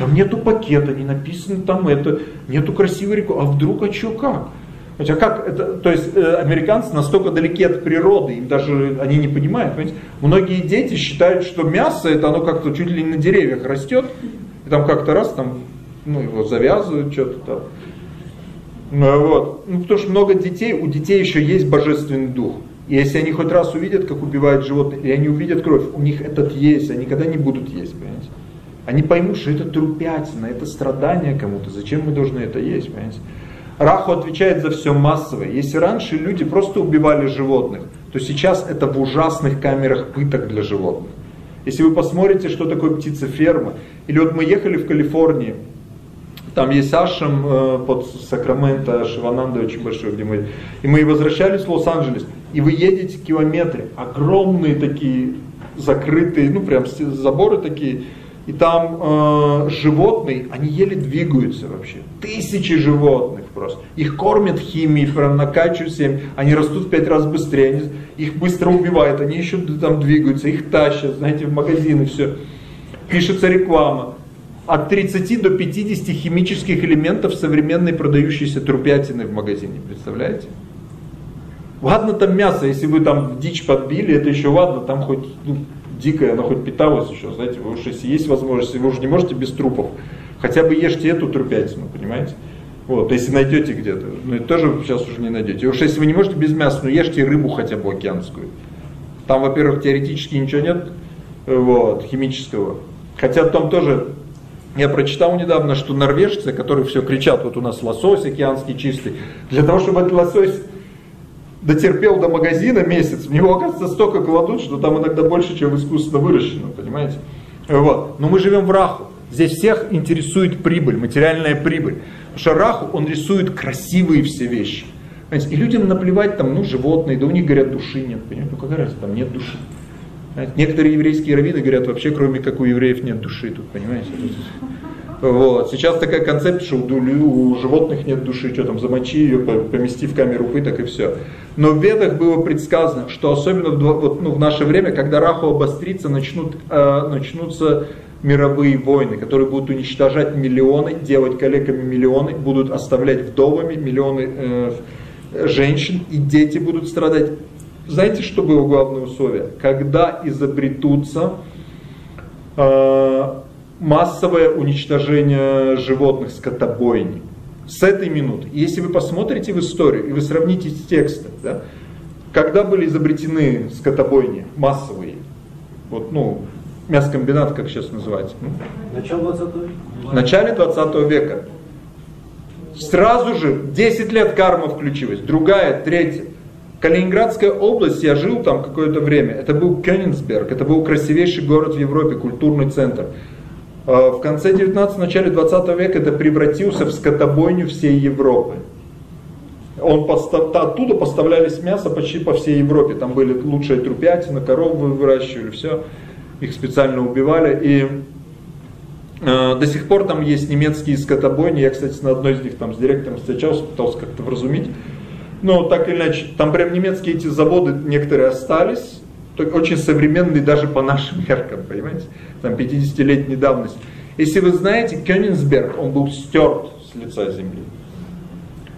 Там нету пакета, не написано там это, нету красивой реку, а вдруг, а что, как? Хотя как это, то есть э, американцы настолько далеки от природы, им даже они не понимают. Понимаете? Многие дети считают, что мясо это оно как-то чуть ли не на деревьях растет, И там как-то раз там, ну, его завязывают, что-то там. Ну, вот. ну, потому что много детей, у детей еще есть божественный дух. И если они хоть раз увидят, как убивают животных, и они увидят кровь, у них этот есть, они никогда не будут есть, понимаете? Они поймут, что это трупятина, это страдание кому-то, зачем мы должны это есть, понимаете? Раху отвечает за все массовое. Если раньше люди просто убивали животных, то сейчас это в ужасных камерах пыток для животных. Если вы посмотрите, что такое птицеферма, или вот мы ехали в Калифорнии, там есть Ашем э, под Сакраменто, Шивананда очень большой, где мы... И мы возвращались в Лос-Анджелес, и вы едете километры, огромные такие закрытые, ну прям заборы такие, и там э, животные, они еле двигаются вообще. Тысячи животных просто. Их кормят химией, прям накачивают всем. Они растут в пять раз быстрее, они, их быстро убивают, они еще там двигаются, их тащат, знаете, в магазины, все. Пишется реклама от 30 до 50 химических элементов современной продающейся трупятины в магазине. Представляете? Ладно там мясо, если вы там дичь подбили, это еще ладно, там хоть ну, дикое, оно хоть питалось еще, знаете, вы уж если есть возможность, вы уже не можете без трупов, хотя бы ешьте эту трупятину, понимаете? Вот, если найдете где-то, ну это тоже сейчас уже не найдете. И уж если вы не можете без мяса, ну ешьте рыбу хотя бы океанскую. Там, во-первых, теоретически ничего нет, вот, химического. Хотя там тоже я прочитал недавно, что норвежцы, которые все кричат, вот у нас лосось океанский чистый, для того, чтобы этот лосось дотерпел до магазина месяц, в него, оказывается, столько кладут, что там иногда больше, чем искусственно выращено, понимаете? Вот. Но мы живем в Раху. Здесь всех интересует прибыль, материальная прибыль. Потому что Раху, он рисует красивые все вещи. Понимаете? И людям наплевать там, ну, животные, да у них, говорят, души нет. Понимаете? Ну, какая разница, там нет души. Некоторые еврейские раввины говорят, вообще кроме как у евреев нет души тут, понимаете? Вот. Сейчас такая концепция, что у, животных нет души, что там, замочи ее, помести в камеру пыток и все. Но в Ведах было предсказано, что особенно в, вот, ну, в наше время, когда Раху обострится, начнут, э, начнутся мировые войны, которые будут уничтожать миллионы, делать коллегами миллионы, будут оставлять вдовами миллионы э, женщин, и дети будут страдать. Знаете, что было главное условие? Когда изобретутся э, массовое уничтожение животных, скотобойни. С этой минуты. Если вы посмотрите в историю и вы сравните с текстом, да, когда были изобретены скотобойни массовые, вот, ну, мясокомбинат, как сейчас называть? Ну, Начало 20 века. В начале 20 века. Сразу же 10 лет карма включилась, другая, третья. Калининградская область, я жил там какое-то время, это был Кёнигсберг, это был красивейший город в Европе, культурный центр. А, в конце 19 начале 20 века это превратился в скотобойню всей Европы. Он постав... Оттуда поставлялись мясо почти по всей Европе. Там были лучшие трупятины, коровы выращивали, все. Их специально убивали. И э, до сих пор там есть немецкие скотобойни. Я, кстати, на одной из них там с директором встречался, пытался как-то вразумить. Но так или иначе, там прям немецкие эти заводы некоторые остались, очень современные даже по нашим (laughs) меркам, понимаете? Там 50-летней давности. Если вы знаете, Кёнигсберг, он был стерт с лица земли.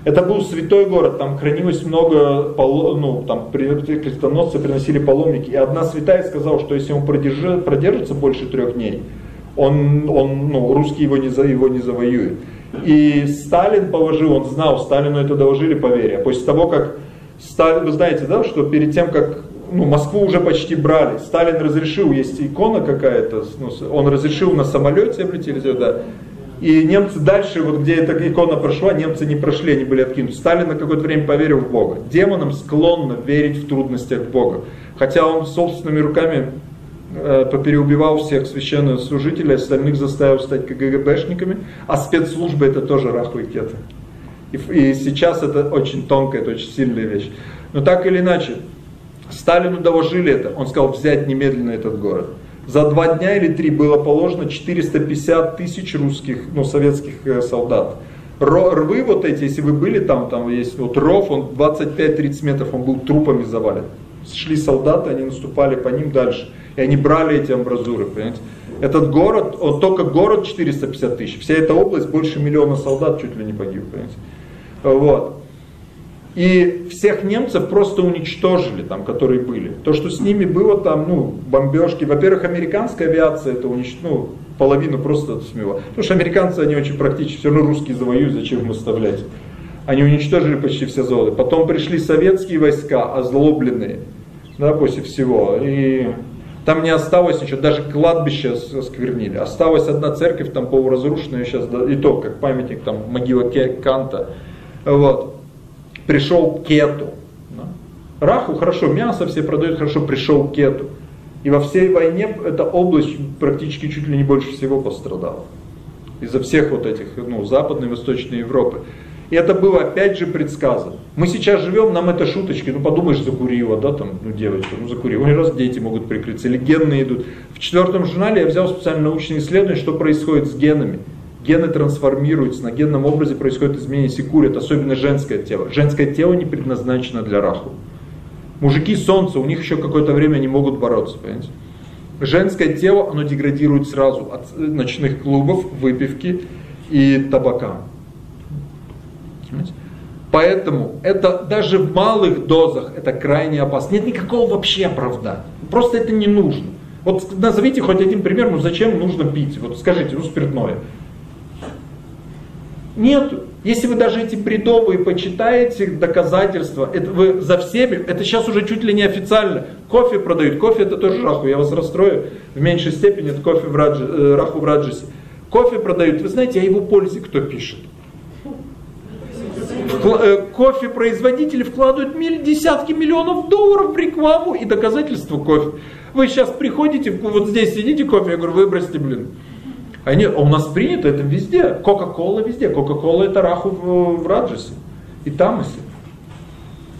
Это был святой город, там хранилось много, ну, там крестоносцы приносили паломники. И одна святая сказала, что если он продержит, продержится больше трех дней, он, он, ну, русские его не, его не завоюют. И Сталин положил, он знал, Сталину это доложили по вере. А после того, как Сталин, вы знаете, да, что перед тем, как ну, Москву уже почти брали, Сталин разрешил, есть икона какая-то, ну, он разрешил на самолете облетели сюда, и немцы дальше, вот где эта икона прошла, немцы не прошли, они были откинуты. Сталин на какое-то время поверил в Бога. Демонам склонно верить в трудностях Бога. Хотя он собственными руками Э, попереубивал всех священнослужителей, остальных заставил стать КГБшниками, а спецслужбы это тоже раху и кета. И, и сейчас это очень тонкая, это очень сильная вещь. Но так или иначе, Сталину доложили это, он сказал взять немедленно этот город. За два дня или три было положено 450 тысяч русских, ну, советских э, солдат. Рвы вот эти, если вы были там, там есть вот ров, он 25-30 метров, он был трупами завален. Шли солдаты, они наступали по ним дальше. И они брали эти амбразуры, понимаете. Этот город, он только город 450 тысяч, вся эта область больше миллиона солдат чуть ли не погиб, понимаете. Вот. И всех немцев просто уничтожили, там, которые были. То, что с ними было там, ну, бомбежки. Во-первых, американская авиация это уничтожила, ну, половину просто смело. Потому что американцы, они очень практичны, все равно русские завоюют, зачем им оставлять. Они уничтожили почти все заводы. Потом пришли советские войска, озлобленные, да, после всего. И там не осталось ничего, даже кладбище сквернили. Осталась одна церковь, там полуразрушенная сейчас, и то, как памятник, там могила Канта. Вот. Пришел Кету. Да. Раху, хорошо, мясо все продают, хорошо, пришел Кету. И во всей войне эта область практически чуть ли не больше всего пострадала. Из-за всех вот этих, ну, Западной и Восточной Европы. И это было опять же предсказано. Мы сейчас живем, нам это шуточки, ну подумаешь, закурила, да, там, ну девочка, ну закурила. Раз дети могут прикрыться, или генные идут. В четвертом журнале я взял специально научные исследования, что происходит с генами. Гены трансформируются, на генном образе происходит изменение, если курят, особенно женское тело. Женское тело не предназначено для раху. Мужики солнце, у них еще какое-то время не могут бороться, понимаете? Женское тело, оно деградирует сразу от ночных клубов, выпивки и табака. Понимаете? Поэтому это даже в малых дозах это крайне опасно. Нет никакого вообще оправдания. Просто это не нужно. Вот назовите хоть один пример, ну зачем нужно пить? Вот скажите, ну спиртное. Нет. Если вы даже эти бредовые почитаете доказательства, это вы за всеми, это сейчас уже чуть ли не официально. Кофе продают, кофе это тоже раху, я вас расстрою в меньшей степени, это кофе в раджи, э, раху в раджисе. Кофе продают, вы знаете, о его пользе кто пишет? Э, кофе производители вкладывают десятки миллионов долларов в рекламу и доказательства кофе. Вы сейчас приходите, вот здесь сидите кофе, я говорю, выбросьте, блин. Они, а у нас принято это везде. Кока-кола везде. Кока-кола это раху в, в Раджасе и Тамасе.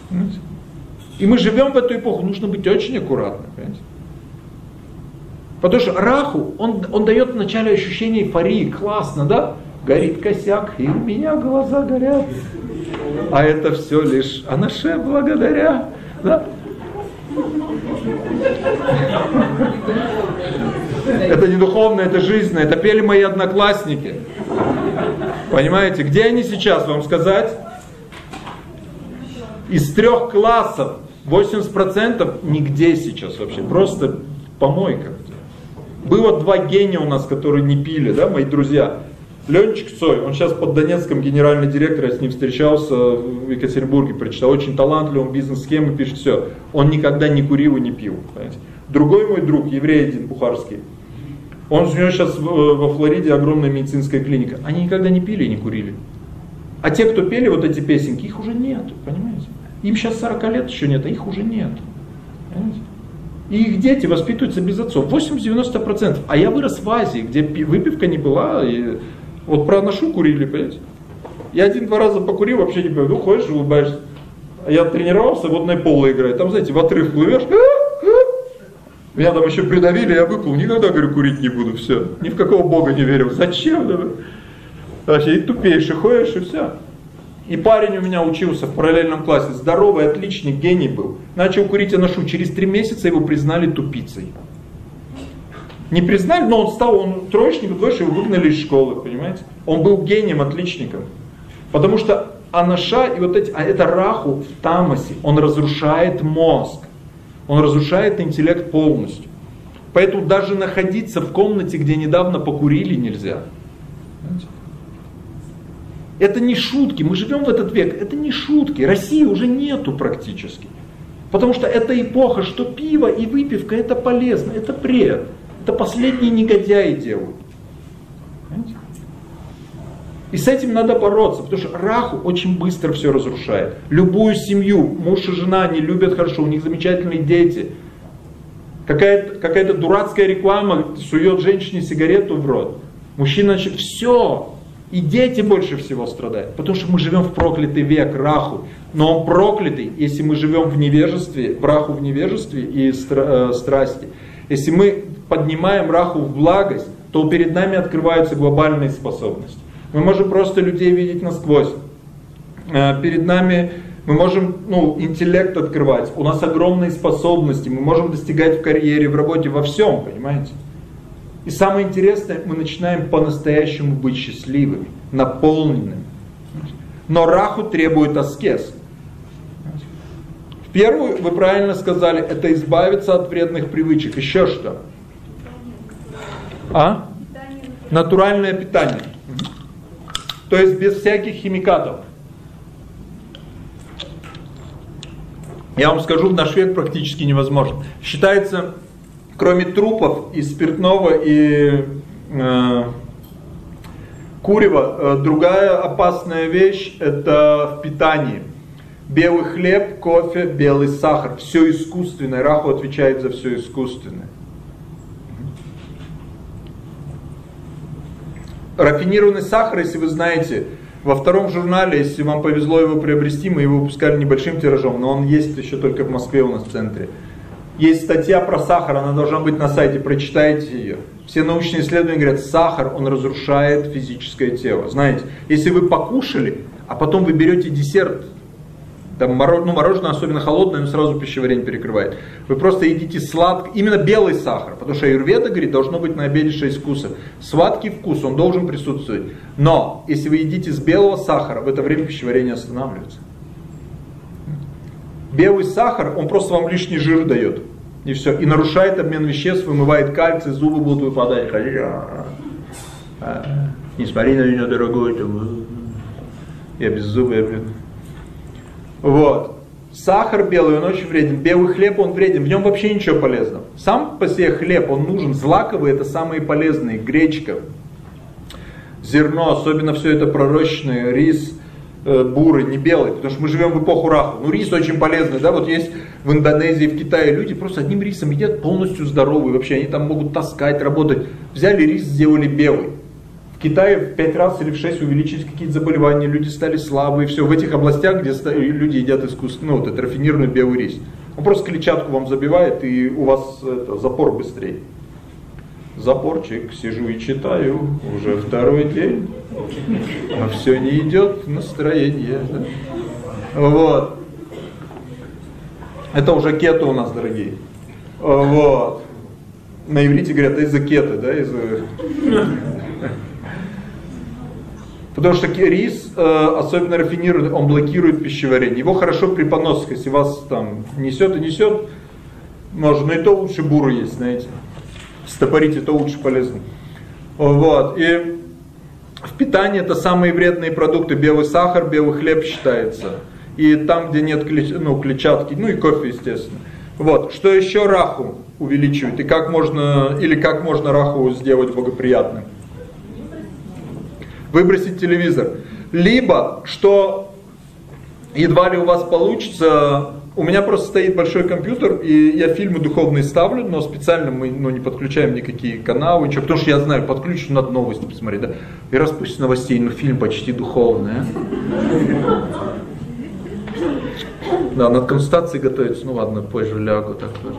Понимаете? И мы живем в эту эпоху, нужно быть очень аккуратным. Понимаете? Потому что раху, он, он дает вначале ощущение эйфории, классно, да? Горит косяк, и у меня глаза горят. А это все лишь Анаше благодаря. Да? Это не духовное, это жизненное. Это пели мои одноклассники. Понимаете, где они сейчас, вам сказать? Из трех классов 80% нигде сейчас вообще. Просто помойка. Было два гения у нас, которые не пили, да, мои друзья. Ленчик Цой, он сейчас под Донецком генеральный директор, я с ним встречался в Екатеринбурге, прочитал, очень талантливый, он бизнес-схемы пишет, все. Он никогда не курил и не пил. Понимаете? Другой мой друг, еврей один бухарский, он у него сейчас во Флориде огромная медицинская клиника. Они никогда не пили и не курили. А те, кто пели вот эти песенки, их уже нет, понимаете? Им сейчас 40 лет еще нет, а их уже нет. Понимаете? И их дети воспитываются без отцов. 80-90%. А я вырос в Азии, где выпивка не была. И вот про ношу курили, понимаете? Я один-два раза покурил, вообще не понимаю. Ну, ходишь, улыбаешься. А я тренировался, водное поло играет. Там, знаете, в отрыв плывешь. Меня там еще придавили, я выплыл. Никогда, говорю, курить не буду, все. Ни в какого бога не верил. Зачем? Вообще, и тупейший ходишь, и все. И парень у меня учился в параллельном классе, здоровый, отличный, гений был. Начал курить, я ношу. Через три месяца его признали тупицей. Не признали, но он стал, он троечник, двоечник, его выгнали из школы, понимаете? Он был гением, отличником. Потому что анаша и вот эти, а это раху в тамасе, он разрушает мозг. Он разрушает интеллект полностью. Поэтому даже находиться в комнате, где недавно покурили, нельзя. Это не шутки, мы живем в этот век, это не шутки. России уже нету практически. Потому что это эпоха, что пиво и выпивка это полезно, это бред. Это последние негодяи делают. И с этим надо бороться, потому что Раху очень быстро все разрушает. Любую семью, муж и жена, они любят хорошо, у них замечательные дети. Какая-то какая дурацкая реклама сует женщине сигарету в рот. Мужчина, значит, все. И дети больше всего страдают. Потому что мы живем в проклятый век, Раху. Но он проклятый, если мы живем в невежестве, в Раху в невежестве и стра- э, страсти. Если мы поднимаем раху в благость, то перед нами открываются глобальные способности. Мы можем просто людей видеть насквозь. Э, перед нами мы можем ну, интеллект открывать. У нас огромные способности. Мы можем достигать в карьере, в работе, во всем, понимаете? И самое интересное, мы начинаем по-настоящему быть счастливыми, наполненными. Но раху требует аскез. Первую, вы правильно сказали, это избавиться от вредных привычек. Еще что? А? Натуральное питание. То есть без всяких химикатов. Я вам скажу, наш век практически невозможно. Считается, кроме трупов и спиртного и э, курева, э, другая опасная вещь это в питании. Белый хлеб, кофе, белый сахар. Все искусственное. Раху отвечает за все искусственное. Рафинированный сахар, если вы знаете, во втором журнале, если вам повезло его приобрести, мы его выпускали небольшим тиражом, но он есть еще только в Москве у нас в центре. Есть статья про сахар, она должна быть на сайте, прочитайте ее. Все научные исследования говорят, сахар, он разрушает физическое тело. Знаете, если вы покушали, а потом вы берете десерт, там мороженое, ну, мороженое, особенно холодное, оно сразу пищеварение перекрывает. Вы просто едите сладкий, именно белый сахар, потому что аюрведа говорит, должно быть на обеде 6 вкусов. Сладкий вкус, он должен присутствовать. Но, если вы едите с белого сахара, в это время пищеварение останавливается. Белый сахар, он просто вам лишний жир дает. И все. И нарушает обмен веществ, вымывает кальций, зубы будут выпадать. Не смотри на меня, дорогой, там, я без зубы, блин. Вот. Сахар белый, он очень вреден. Белый хлеб, он вреден. В нем вообще ничего полезного. Сам по себе хлеб, он нужен. Злаковый, это самые полезные. Гречка, зерно, особенно все это пророщенное, рис, э, бурый, не белый, потому что мы живем в эпоху раху. Ну, рис очень полезный, да, вот есть в Индонезии, в Китае люди просто одним рисом едят полностью здоровые, вообще они там могут таскать, работать. Взяли рис, сделали белый. Китае в 5 раз или в 6 увеличились какие-то заболевания, люди стали слабые, все в этих областях, где люди едят искусственно, ну, вот этот рафинированный белый рис. Он просто клетчатку вам забивает, и у вас это, запор быстрее. Запорчик, сижу и читаю, уже второй день, а все не идет настроение. Да? Вот. Это уже кето у нас, дорогие. Вот. На иврите говорят из-за кета, да, из-за Потому что рис, э, особенно рафинированный, он блокирует пищеварение. Его хорошо при если вас там несет и несет, можно и то лучше буры есть, знаете. Стопорить то лучше полезно. Вот. И в питании это самые вредные продукты. Белый сахар, белый хлеб считается. И там, где нет ну, клетчатки, ну и кофе, естественно. Вот. Что еще раху увеличивает? И как можно, или как можно раху сделать благоприятным? Выбросить телевизор. Либо, что едва ли у вас получится, у меня просто стоит большой компьютер, и я фильмы духовные ставлю, но специально мы ну, не подключаем никакие каналы, ничего, потому что я знаю, подключу, надо новости посмотреть, да, и распустить новостей, но фильм почти духовный, а? Да, над консультацией готовится, ну ладно, позже лягу так тоже.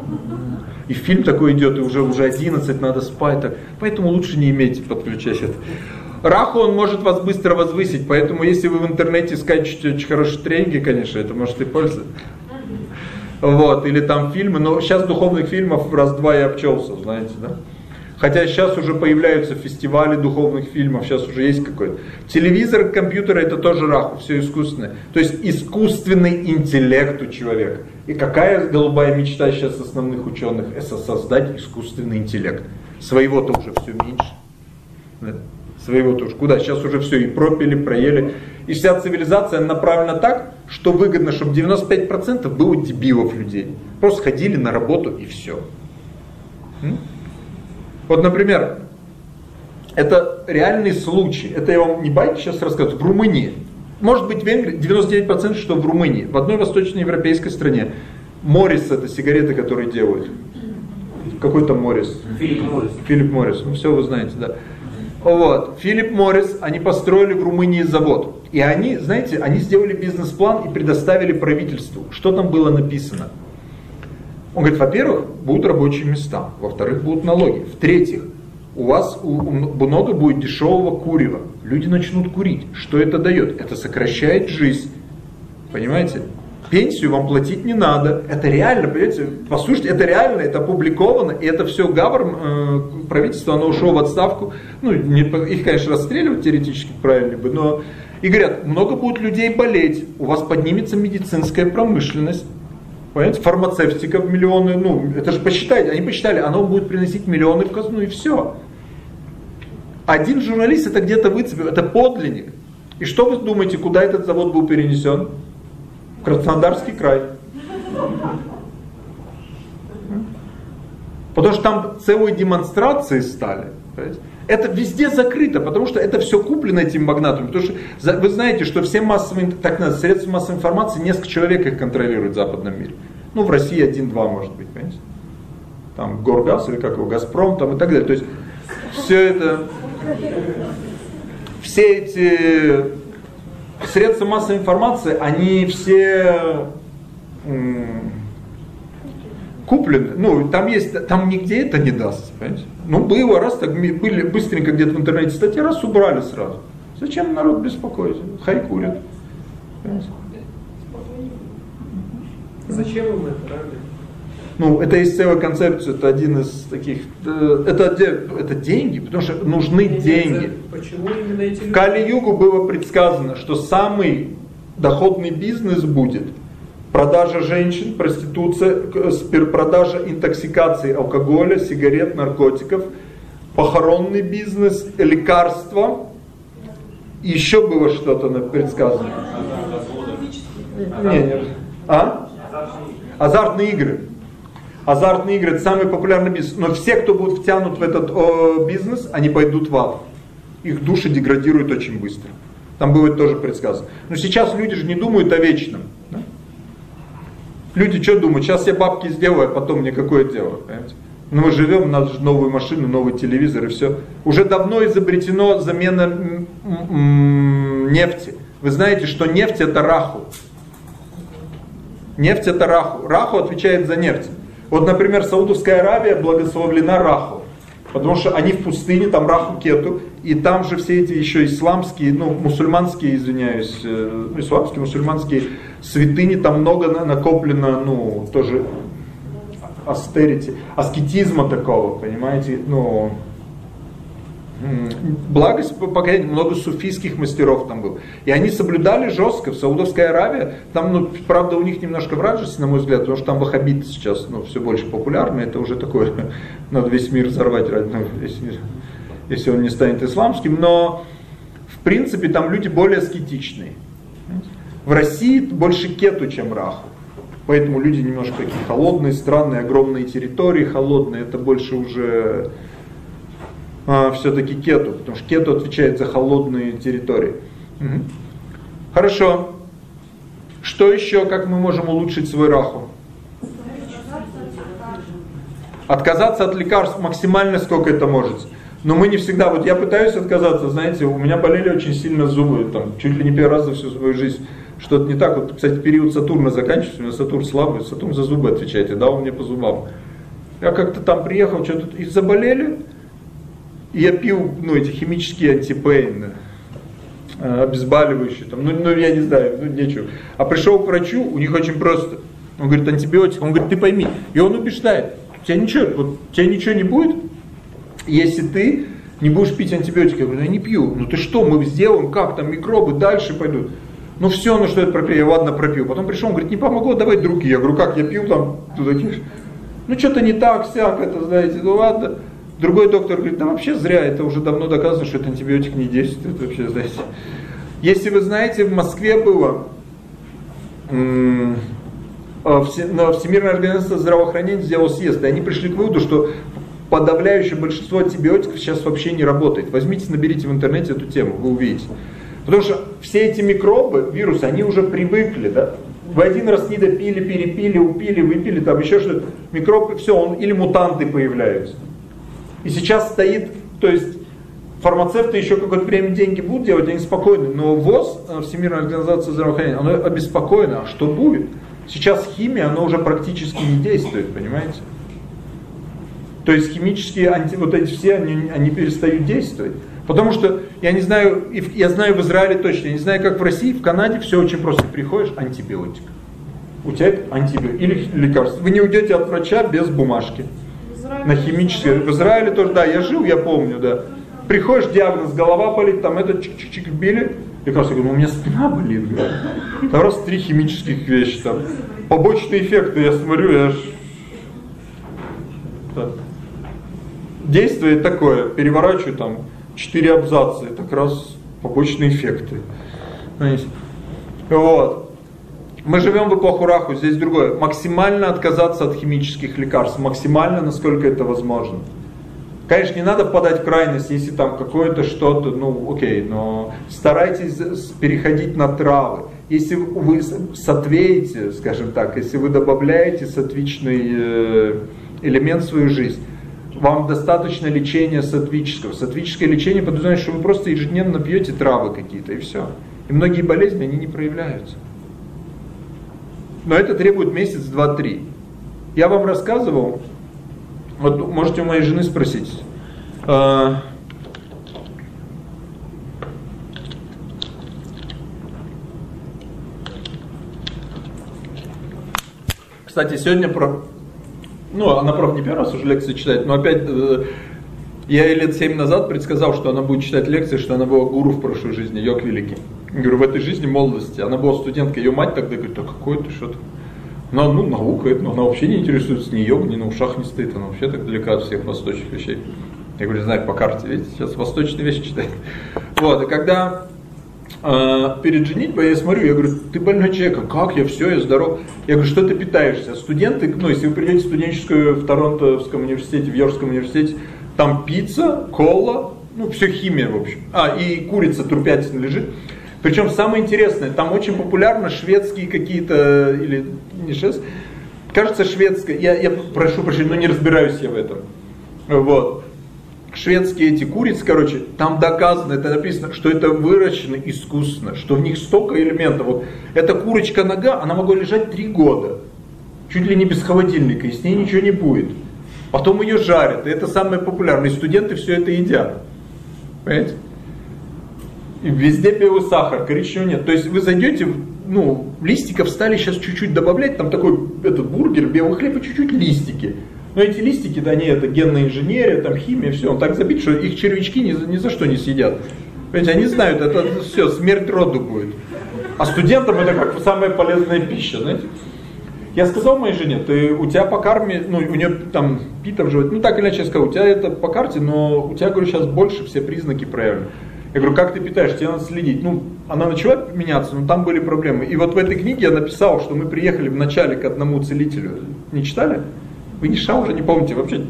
И фильм такой идет, и уже, уже 11, надо спать. Так. Поэтому лучше не имейте подключать это. Раху он может вас быстро возвысить, поэтому если вы в интернете скачете очень хорошие тренинги, конечно, это может и пользоваться. Вот, или там фильмы, но сейчас духовных фильмов раз-два я обчелся, знаете, да? Хотя сейчас уже появляются фестивали духовных фильмов, сейчас уже есть какой-то. Телевизор, компьютер это тоже раху, все искусственное. То есть искусственный интеллект у человека. И какая голубая мечта сейчас основных ученых? Это создать искусственный интеллект. Своего-то уже все меньше. Своего тоже. Куда? Сейчас уже все и пропили, проели. И вся цивилизация направлена так, что выгодно, чтобы 95% было дебилов людей. Просто ходили на работу и все. Вот, например, это реальный случай. Это я вам не байки сейчас рассказываю. В Румынии. Может быть, в Венгрии 99% что в Румынии. В одной восточноевропейской стране. Морис это сигареты, которые делают. Какой то Морис? Филипп Морис. Филипп Морис. Ну, все вы знаете, да. Вот. Филипп Моррис, они построили в Румынии завод. И они, знаете, они сделали бизнес-план и предоставили правительству. Что там было написано? Он говорит, во-первых, будут рабочие места, во-вторых, будут налоги, в-третьих, у вас много будет дешевого курева. Люди начнут курить. Что это дает? Это сокращает жизнь. Понимаете? Пенсию вам платить не надо. Это реально, понимаете, послушайте, это реально, это опубликовано, и это все Гавр, э, правительство, оно ушло в отставку. Ну, не, их, конечно, расстреливать теоретически правильно бы, но и говорят, много будет людей болеть, у вас поднимется медицинская промышленность. Понимаете, фармацевтика в миллионы, ну, это же посчитайте, они посчитали, оно будет приносить миллионы в казну и все. Один журналист это где-то выцепил, это подлинник. И что вы думаете, куда этот завод был перенесен? Краснодарский край. Потому что там целые демонстрации стали. Это везде закрыто, потому что это все куплено этим магнатами. Потому что вы знаете, что все массовые, так называемые, средства массовой информации, несколько человек их контролирует в западном мире. Ну, в России один-два, может быть, понимаете? Там Горгаз или как его, Газпром там и так далее. То есть все это, все эти средства массовой информации, они все куплены. Ну, там есть, там нигде это не даст, понимаете? Ну, было раз, так были быстренько где-то в интернете статьи, раз убрали сразу. Зачем народ беспокоить? Хай курят. Зачем им это, правда? Ну, это есть целая концепция, это один из таких, э, это, это деньги, потому что нужны деньги. Почему именно эти люди? Кали-югу было предсказано, что самый доходный бизнес будет продажа женщин, проституция, продажа интоксикации алкоголя, сигарет, наркотиков, похоронный бизнес, лекарства. еще было что-то предсказано. Не, не. А? Азартные игры. Азартные игры это самый популярный бизнес. Но все, кто будут втянут в этот о, бизнес, они пойдут в ад. Их души деградируют очень быстро. Там было тоже предсказано. Но сейчас люди же не думают о вечном. Да? Люди что думают? Сейчас я бабки сделаю, а потом мне какое дело? Понимаете? Но мы живем, у нас же новую машину, новый телевизор и все. Уже давно изобретено замена нефти. Вы знаете, что нефть это раху. Нефть это раху. Раху отвечает за нефть. Вот, например, Саудовская Аравия благословлена раху. Потому что они в пустыне, там раху кету, и там же все эти еще исламские, ну, мусульманские, извиняюсь, э, исламские, мусульманские святыни, там много накоплено, ну, тоже астерити, аскетизма такого, понимаете, ну, благость поколения, много суфийских мастеров там было. И они соблюдали жестко. В Саудовской Аравии, там, ну, правда, у них немножко вражесть, на мой взгляд, потому что там ваххабиты сейчас ну, все больше популярны. Это уже такое, (laughs) надо весь мир взорвать, ну, если, если он не станет исламским. Но, в принципе, там люди более аскетичные. В России больше кету, чем раху. Поэтому люди немножко такие холодные, странные, огромные территории холодные. Это больше уже а, все-таки кету, потому что кету отвечает за холодные территории. Угу. Хорошо. Что еще, как мы можем улучшить свой раху? Отказаться от лекарств максимально, сколько это может. Но мы не всегда, вот я пытаюсь отказаться, знаете, у меня болели очень сильно зубы, там, чуть ли не первый раз за всю свою жизнь. Что-то не так. Вот, кстати, период Сатурна заканчивается, у меня Сатурн слабый, Сатурн за зубы отвечает, и дал мне по зубам. Я как-то там приехал, что-то и заболели, я пил, ну, эти химические антипейн, э, обезболивающие, там, ну, ну, я не знаю, ну, нечего. А пришел к врачу, у них очень просто. Он говорит, антибиотик. Он говорит, ты пойми. И он убеждает, у тебя ничего, вот, у тебя ничего не будет, если ты не будешь пить антибиотики. Я говорю, я не пью. Ну ты что, мы сделаем, как там микробы дальше пойдут. Ну все, ну что это пропил, я ладно пропил. Потом пришел, он говорит, не помогло, давай другие. Я говорю, как, я пил там, таких, ну что-то не так, всяк, это, знаете, ну ладно. Другой доктор говорит, да вообще зря, это уже давно доказано, что этот антибиотик не действует, вообще, знаете. Если вы знаете, в Москве было а, Всемирная организация здравоохранения сделала съезд, и они пришли к выводу, что подавляющее большинство антибиотиков сейчас вообще не работает. Возьмите, наберите в интернете эту тему, вы увидите. Потому что все эти микробы, вирусы, они уже привыкли, да? Вы один раз не допили, перепили, упили, выпили, там еще что-то. Микробы, все, он, или мутанты появляются. И сейчас стоит, то есть фармацевты еще какое-то время деньги будут делать, они спокойны. Но ВОЗ, э, Всемирная организация здравоохранения, она обеспокоена. А что будет? Сейчас химия, она уже практически не действует, понимаете? То есть химические, анти, вот эти все, они, они перестают действовать. Потому что, я не знаю, я знаю в Израиле точно, я не знаю, как в России, в Канаде все очень просто. Приходишь, антибиотик. У тебя антибиотик или лекарство. Вы не уйдете от врача без бумажки на химические. В Израиле тоже, да, я жил, я помню, да. Приходишь, диагноз, голова болит, там это чик-чик-чик били. Я как говорю, ну у меня спина болит. Там раз три химических вещи там. Побочные эффекты, я смотрю, я аж... Да. Действие такое, переворачиваю там четыре абзаца, это как раз побочные эффекты. Вот. Мы живем в эпоху Раху, здесь другое. Максимально отказаться от химических лекарств, максимально, насколько это возможно. Конечно, не надо подать в крайность, если там какое-то что-то, ну окей, но старайтесь переходить на травы. Если вы сотвеете, скажем так, если вы добавляете сатвичный э, элемент в свою жизнь, вам достаточно лечения сатвического. Сатвическое лечение подразумевает, что вы просто ежедневно пьете травы какие-то и все. И многие болезни, они не проявляются. Но это требует месяц, два, три. Я вам рассказывал, вот можете у моей жены спросить. А, кстати, сегодня про... Ну, она, правда, не первый раз уже лекции читает, но опять э, я ей лет семь назад предсказал, что она будет читать лекции, что она была гуру в прошлой жизни, йог великий. Говорю, в этой жизни молодости. Она была студенткой, ее мать тогда говорит, а какой ты, что-то. Она, ну, наука, это, но она вообще не интересуется ни йогой, ни на ушах не стоит, она вообще так далека от всех восточных вещей. Я говорю, знаю, по карте, видите, сейчас восточные вещи читает. Вот, и когда э, перед женитьбой я смотрю, я говорю, ты больной человек, а как я, все, я здоров. Я говорю, что ты питаешься? Студенты, ну, если вы придете в студенческую в Торонтовском университете, в Йоркском университете, там пицца, кола, ну, все химия, в общем. А, и курица трупятина лежит. Причем самое интересное, там очень популярно шведские какие-то, или не шведские, кажется шведская, я, я прошу прощения, но не разбираюсь я в этом. Вот. Шведские эти курицы, короче, там доказано, это написано, что это выращено искусственно, что в них столько элементов. Вот эта курочка нога, она могла лежать три года, чуть ли не без холодильника, и с ней ничего не будет. Потом ее жарят, и это самое популярное, и студенты все это едят. Понимаете? Везде белый сахар, коричневого нет. То есть вы зайдете, ну, листиков стали сейчас чуть-чуть добавлять, там такой этот бургер, белый хлеб и чуть-чуть листики. Но эти листики, да не, это генная инженерия, там химия, все, он так забит, что их червячки ни, ни за что не съедят. Понимаете, они знают, это все, смерть роду будет. А студентам это как самая полезная пища, знаете. Я сказал моей жене, ты, у тебя по карме, ну, у нее там пита в животе, ну, так или иначе я сказал, у тебя это по карте, но у тебя, говорю, сейчас больше все признаки проявлены. Я говорю, как ты питаешь, тебе надо следить. Ну, она начала меняться, но там были проблемы. И вот в этой книге я написал, что мы приехали вначале к одному целителю. Не читали? Вы не шау уже не помните вообще.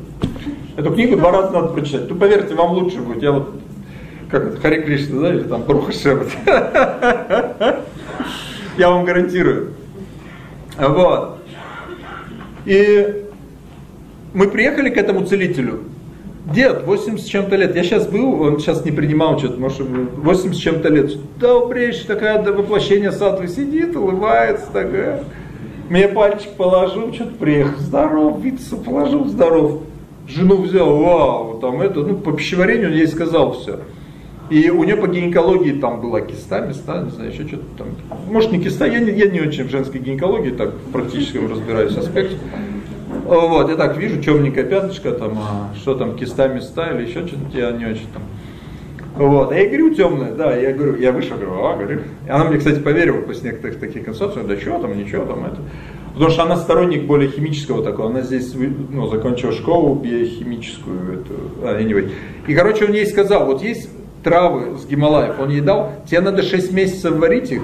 Эту книгу два раза надо прочитать. Ну, поверьте, вам лучше будет. Я вот, как это, Хари Кришна, да, или там Бруха Шебет. (laughs) Я вам гарантирую. Вот. И мы приехали к этому целителю. Дед, 80 с чем-то лет. Я сейчас был, он сейчас не принимал что-то, может, 80 с чем-то лет. Добрейшая такая до воплощения сатвы сидит, улыбается такая. Мне пальчик положил, что-то приехал. Здоров, вицу положил, здоров. Жену взял, вау, там это, ну, по пищеварению он ей сказал все. И у нее по гинекологии там была киста, места, не знаю, еще что-то там. Может не киста, я не, я не очень в женской гинекологии, так практически разбираюсь аспекте. Вот, я так вижу, темненькая пятнышко, там, а что там, киста, места еще что-то, я не очень там. Вот, а я говорю, темная, да, я говорю, я вышел, говорю, а, говорю. И она мне, кстати, поверила после некоторых таких консультаций, да что там, ничего там, это. Потому что она сторонник более химического такого, она здесь ну, закончила школу биохимическую, эту, а, anyway. И, короче, он ей сказал, вот есть травы с Гималаев, он ей дал, тебе надо 6 месяцев варить их,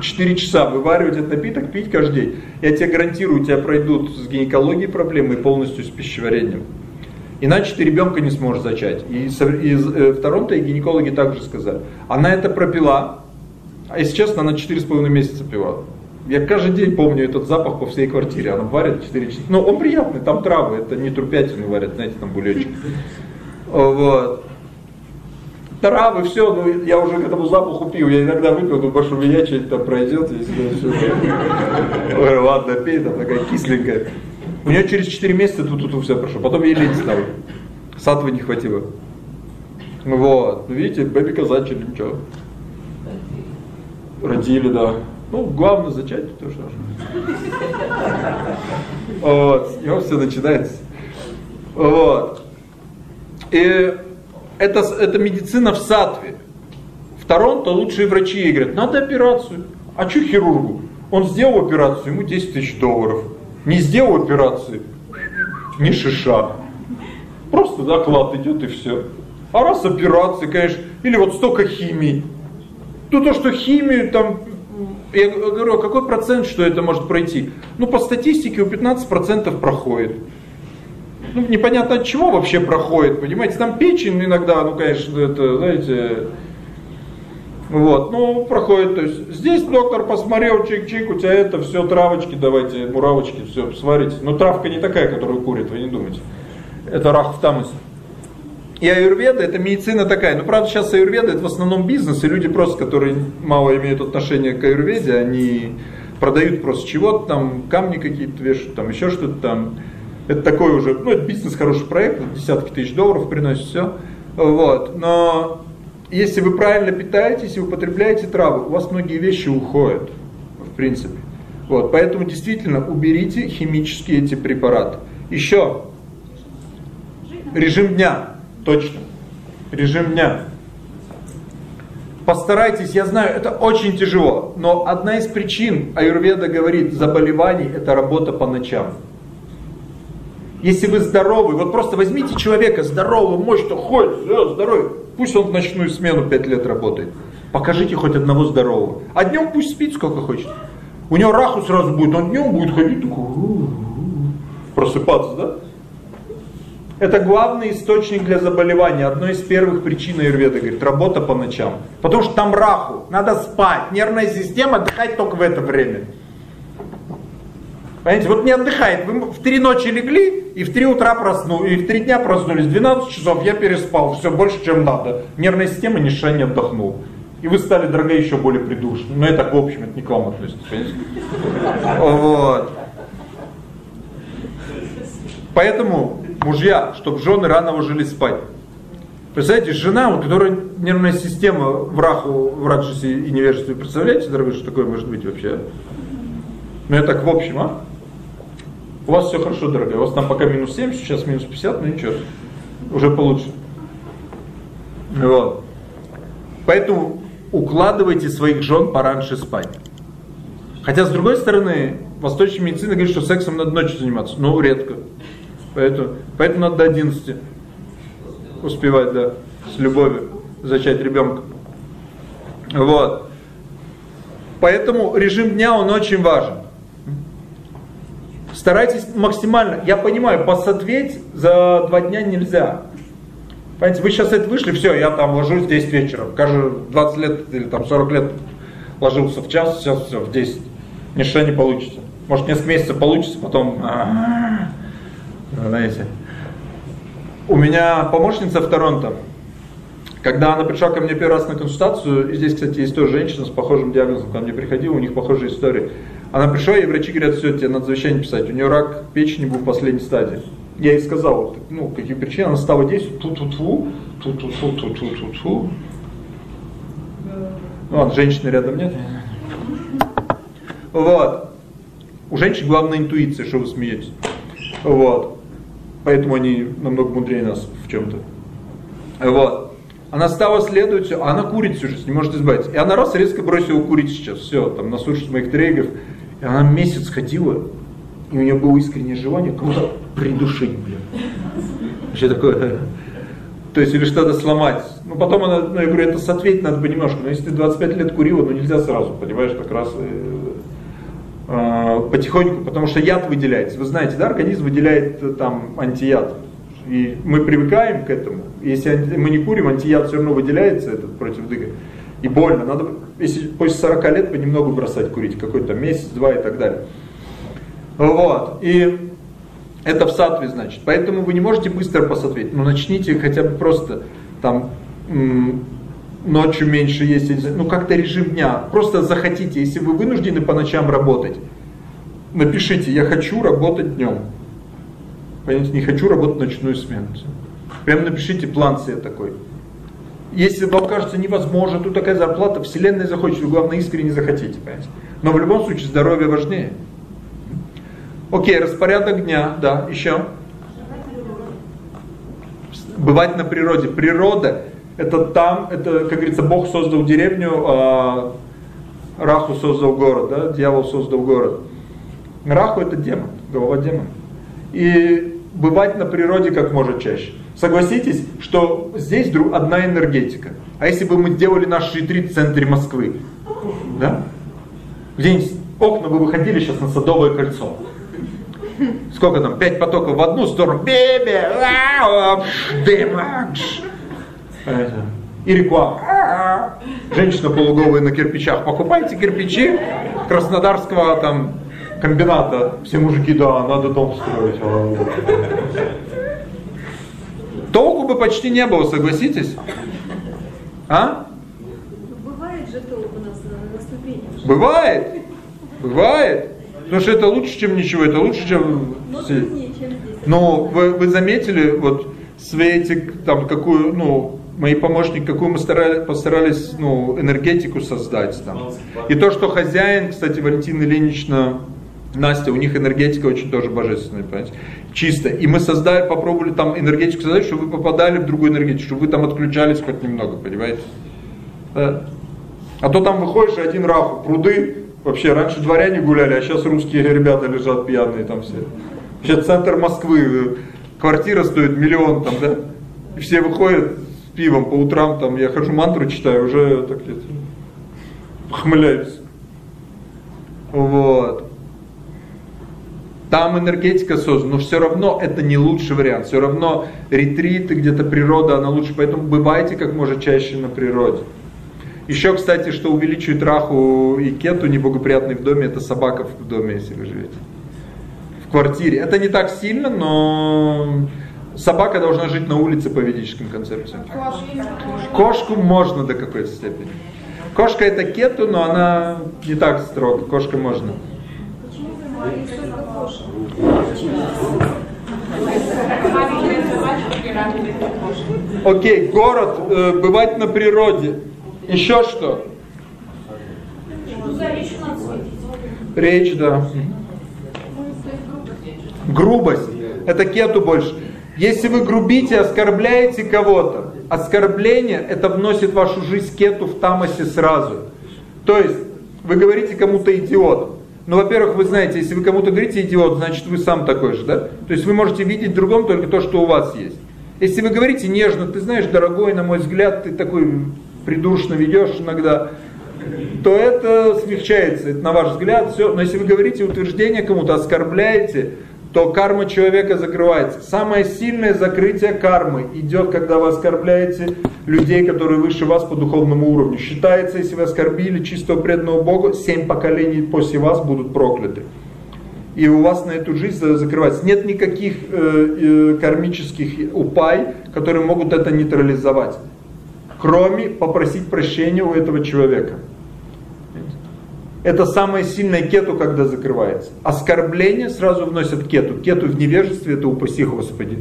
4 часа вываривать этот напиток, пить каждый день. Я тебе гарантирую, у тебя пройдут с гинекологией проблемы и полностью с пищеварением. Иначе ты ребенка не сможешь зачать. И, и э, в Торонто и гинекологи также сказали. Она это пропила, а если честно, она 4,5 месяца пила. Я каждый день помню этот запах по всей квартире. Она варит 4 часа. Ну, он приятный, там травы, это не трупятины варят, знаете, там бульончик. Вот травы, все, ну, я уже к этому запаху пил, я иногда выпил, думаю, что меня что-то там пройдет, если все. Ладно, пей, там такая кисленькая. У нее через 4 месяца тут, тут, тут все прошло, потом ей лень стало. Сатвы не хватило. Вот, ну, видите, бэби зачали, ничего. Родили, да. Ну, главное зачать, то что Вот, с него все начинается. Вот. И это, это медицина в сатве. В Торонто лучшие врачи говорят, надо операцию. А что хирургу? Он сделал операцию, ему 10 тысяч долларов. Не сделал операции, ни шиша. Просто доклад идет и все. А раз операции, конечно, или вот столько химии. То то, что химию там, я говорю, а какой процент, что это может пройти? Ну, по статистике у 15% проходит. Ну, непонятно от чего вообще проходит, понимаете, там печень иногда, ну, конечно, это, знаете, вот, ну, проходит, то есть, здесь доктор посмотрел, чик-чик, у тебя это, все, травочки, давайте, муравочки, все, сварите. Но травка не такая, которую курит, вы не думайте. Это рах в тамусе. И аюрведа это медицина такая. Ну, правда, сейчас аюрведа это в основном бизнес, и люди просто, которые мало имеют отношения к аюрведе, они продают просто чего-то там, камни какие-то вешают, там еще что-то там. Это такой уже, ну, это бизнес, хороший проект, десятки тысяч долларов приносит, все. Вот. Но если вы правильно питаетесь и употребляете травы, у вас многие вещи уходят, в принципе. Вот, поэтому действительно уберите химические эти препараты. Еще режим дня. Точно. Режим дня. Постарайтесь, я знаю, это очень тяжело, но одна из причин, аюрведа говорит, заболеваний, это работа по ночам. Если вы здоровый, вот просто возьмите человека здорового, мощного, ходит, здоровый, пусть он в ночную смену 5 лет работает. Покажите хоть одного здорового. А днем пусть спит сколько хочет. У него раху сразу будет, он днем будет ходить такой, просыпаться, да? Это главный источник для заболевания, одной из первых причин аюрведа, говорит, работа по ночам. Потому что там раху, надо спать, нервная система отдыхать только в это время. Понимаете, вот не отдыхает. Вы в три ночи легли и в три утра проснулись, и в три дня проснулись. 12 часов я переспал, все больше, чем надо. Нервная система ни не отдохнул. И вы стали, дорогая, еще более придушены. Но это, в общем, это не к вам относится? Вот. Поэтому мужья, чтобы жены рано ложили спать. Представляете, жена, у которой нервная система в раху, в раджасе и невежестве, представляете, дорогой, что такое может быть вообще? Ну я так в общем, а? У вас все хорошо, дорогая, у вас там пока минус 70, сейчас минус 50, но ничего, уже получше. Вот. Поэтому укладывайте своих жен пораньше спать. Хотя, с другой стороны, восточная медицина говорит, что сексом надо ночью заниматься, но редко. Поэтому, поэтому надо до 11 успевать, да, с любовью зачать ребенка. Вот. Поэтому режим дня, он очень важен. Старайтесь максимально, я понимаю, посответь за два дня нельзя. Понимаете, вы сейчас это вышли, все, я там ложусь в 10 вечера. Каждый 20 лет или там 40 лет ложился в час, сейчас все, в 10. Ничего не получится. Может несколько месяцев получится, потом знаете. У меня помощница в Торонто, когда она пришла ко мне первый раз на консультацию, и здесь, кстати, есть тоже женщина с похожим диагнозом, ко мне приходила, у них похожая история. Она пришла, и врачи говорят, все, тебе надо завещание писать. У нее рак печени был в последней стадии. Я ей сказал, ну, какие причины, она стала действовать, ту-ту-ту, ту-ту-ту-ту-ту-ту. Ну, ладно, женщины рядом нет. Вот. У женщин главная интуиция, что вы смеетесь. Вот. Поэтому они намного мудрее нас в чем-то. Вот. Она стала следовать, все, а она курит всю не может избавиться. И она раз резко бросила курить сейчас, все, там наслушать моих трегов. И она месяц ходила, и у нее было искреннее желание кого-то придушить, блин. Вообще такое, то есть или что-то сломать. Ну потом она, ну я говорю, это сответь надо понемножку. Но если ты 25 лет курила, ну нельзя сразу, понимаешь, как раз э, Э, потихоньку, потому что яд выделяется. Вы знаете, да, организм выделяет э, там антияд. И мы привыкаем к этому. Если мы не курим, антияд все равно выделяется этот против дыга. И больно. Надо, если после 40 лет понемногу бросать курить, какой-то месяц, два и так далее. Вот. И это в сатве, значит. Поэтому вы не можете быстро посответь. Но начните хотя бы просто там ночью меньше есть, ну как-то режим дня. Просто захотите, если вы вынуждены по ночам работать, напишите, я хочу работать днем. Понимаете, не хочу работать ночную смену. Прям напишите план себе такой. Если вам кажется невозможно, тут такая зарплата, вселенная захочет, вы главное искренне захотите, понимаете. Но в любом случае здоровье важнее. Окей, распорядок дня, да, еще. Бывать на природе. Природа это там, это, как говорится, Бог создал деревню, а Раху создал город, да, дьявол создал город. Раху это демон, голова демона. И бывать на природе как может чаще. Согласитесь, что здесь одна энергетика. А если бы мы сделали наш ретрит в центре Москвы, да? Где-нибудь окна бы выходили сейчас на Садовое кольцо. Сколько там? Пять потоков в одну сторону. Бебе! И реклама. Женщина полуголая на кирпичах. Покупайте кирпичи Краснодарского там комбината. Все мужики, да, надо дом строить. Толку бы почти не было, согласитесь? А? Бывает же толк у нас на, ступенях. Бывает. Бывает. Потому что это лучше, чем ничего, это лучше, чем... Но труднее, чем здесь. Но вы, вы заметили, вот Светик, там, какую, ну, мои помощники, какую мы старались, постарались, ну, энергетику создать там. И то, что хозяин, кстати, Валентина Ильинична, Настя, у них энергетика очень тоже божественная, понимаете, чисто. И мы создали, попробовали там энергетику создать, чтобы вы попадали в другую энергетику, чтобы вы там отключались хоть немного, понимаете. Да. А то там выходишь, один раху, пруды, Вообще, раньше дворяне гуляли, а сейчас русские ребята лежат пьяные там все. Сейчас центр Москвы, квартира стоит миллион там, да? И все выходят с пивом по утрам, там, я хожу мантру читаю, уже так это, хмыляюсь. Вот. Там энергетика создана, но все равно это не лучший вариант. Все равно ретриты, где-то природа, она лучше. Поэтому бывайте как можно чаще на природе. Еще, кстати, что увеличивает раху и кету неблагоприятный в доме, это собака в доме, если вы живете. В квартире. Это не так сильно, но собака должна жить на улице по ведическим концепциям. Кошку можно до какой-то степени. Кошка это кету, но она не так строго. Кошка можно. Окей, город, э, бывать на природе. Еще что? Речь, да. Грубость. Это кету больше. Если вы грубите, оскорбляете кого-то, оскорбление это вносит вашу жизнь кету в тамасе сразу. То есть, вы говорите кому-то идиот. Ну, во-первых, вы знаете, если вы кому-то говорите идиот, значит вы сам такой же, да? То есть вы можете видеть в другом только то, что у вас есть. Если вы говорите нежно, ты знаешь, дорогой, на мой взгляд, ты такой придушно ведешь иногда, то это смягчается, это на ваш взгляд все. Но если вы говорите утверждение кому-то, оскорбляете, то карма человека закрывается. Самое сильное закрытие кармы идет, когда вы оскорбляете людей, которые выше вас по духовному уровню. Считается, если вы оскорбили чистого преданного Бога, семь поколений после вас будут прокляты. И у вас на эту жизнь закрывается. Нет никаких э, э, кармических упай, которые могут это нейтрализовать кроме попросить прощения у этого человека. Это самое сильное кету, когда закрывается. Оскорбление сразу вносят кету. Кету в невежестве, это упаси Господи.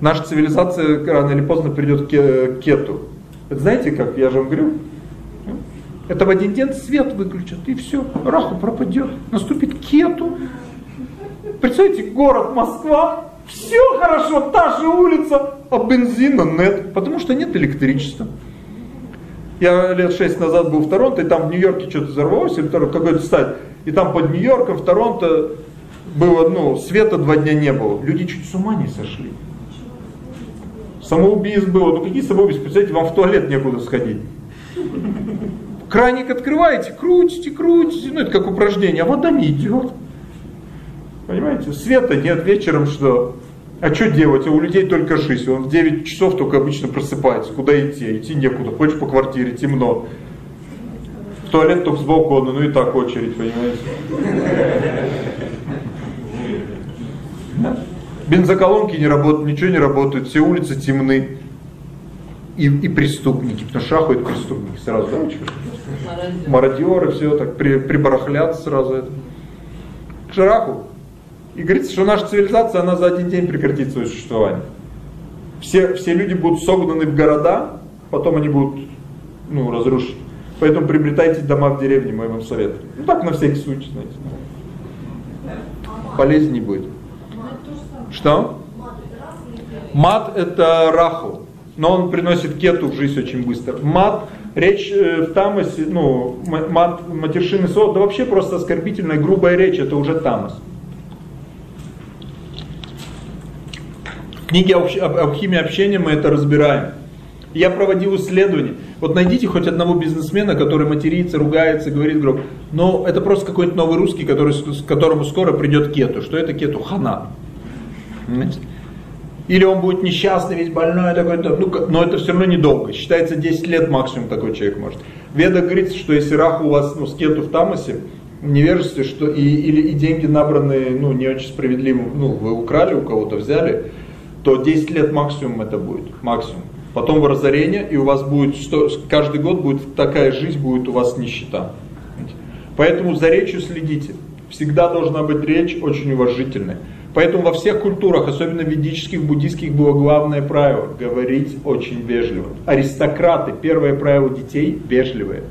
Наша цивилизация рано или поздно придет к кету. Это знаете как, я же вам говорю, это в один день свет выключат, и все, раху пропадет, наступит кету. Представьте, город Москва, все хорошо, та же улица, а бензина нет, потому что нет электричества. Я лет шесть назад был в Торонто, и там в Нью-Йорке что-то взорвалось, или какой-то стадий. И там под Нью-Йорком, в Торонто, было, ну, света два дня не было. Люди чуть с ума не сошли. Самоубийств было. Ну какие самоубийства? Представляете, вам в туалет некуда сходить. Краник открываете, крутите, крутите. Ну это как упражнение, а вода не идет. Понимаете, света нет вечером, что? А что делать? А у людей только жизнь. Он в 9 часов только обычно просыпается. Куда идти? Идти некуда. Ходишь по квартире, темно. В туалет только с балкона, ну и так очередь, понимаете? Бензоколонки не работают, ничего не работает, все улицы темны. И, и преступники, потому что шахают преступники сразу, да, Мародеры, все так, при, прибарахлят сразу это. К шараху. И говорится, что наша цивилизация, она за один день прекратит свое существование. Все, все люди будут согнаны в города, потом они будут ну, разрушены. Поэтому приобретайте дома в деревне, мой вам совет. Ну так на всякий случай, знаете. Полезнее будет. Что? Мат это раху, но он приносит кету в жизнь очень быстро. Мат, речь э, в тамасе, ну, мат, матершины слово, да вообще просто оскорбительная, грубая речь, это уже тамас. В книге «Алхимия общения» мы это разбираем. Я проводил исследования. Вот найдите хоть одного бизнесмена, который матерится, ругается, говорит гроб. Но это просто какой-то новый русский, который, которому скоро придет кету. Что это кету? Хана. Понимаете? Или он будет несчастный, весь больной, такой, ну, но это все равно недолго. Считается 10 лет максимум такой человек может. Веда говорится, что если рах у вас ну, с кету в тамасе, невежестве, что и, или и деньги набранные ну, не очень справедливо, ну, вы украли у кого-то, взяли, то 10 лет максимум это будет. Максимум потом в разорение, и у вас будет, что, каждый год будет такая жизнь, будет у вас нищета. Поэтому за речью следите. Всегда должна быть речь очень уважительная. Поэтому во всех культурах, особенно ведических, буддийских, было главное правило – говорить очень вежливо. Аристократы, первое правило детей – вежливые.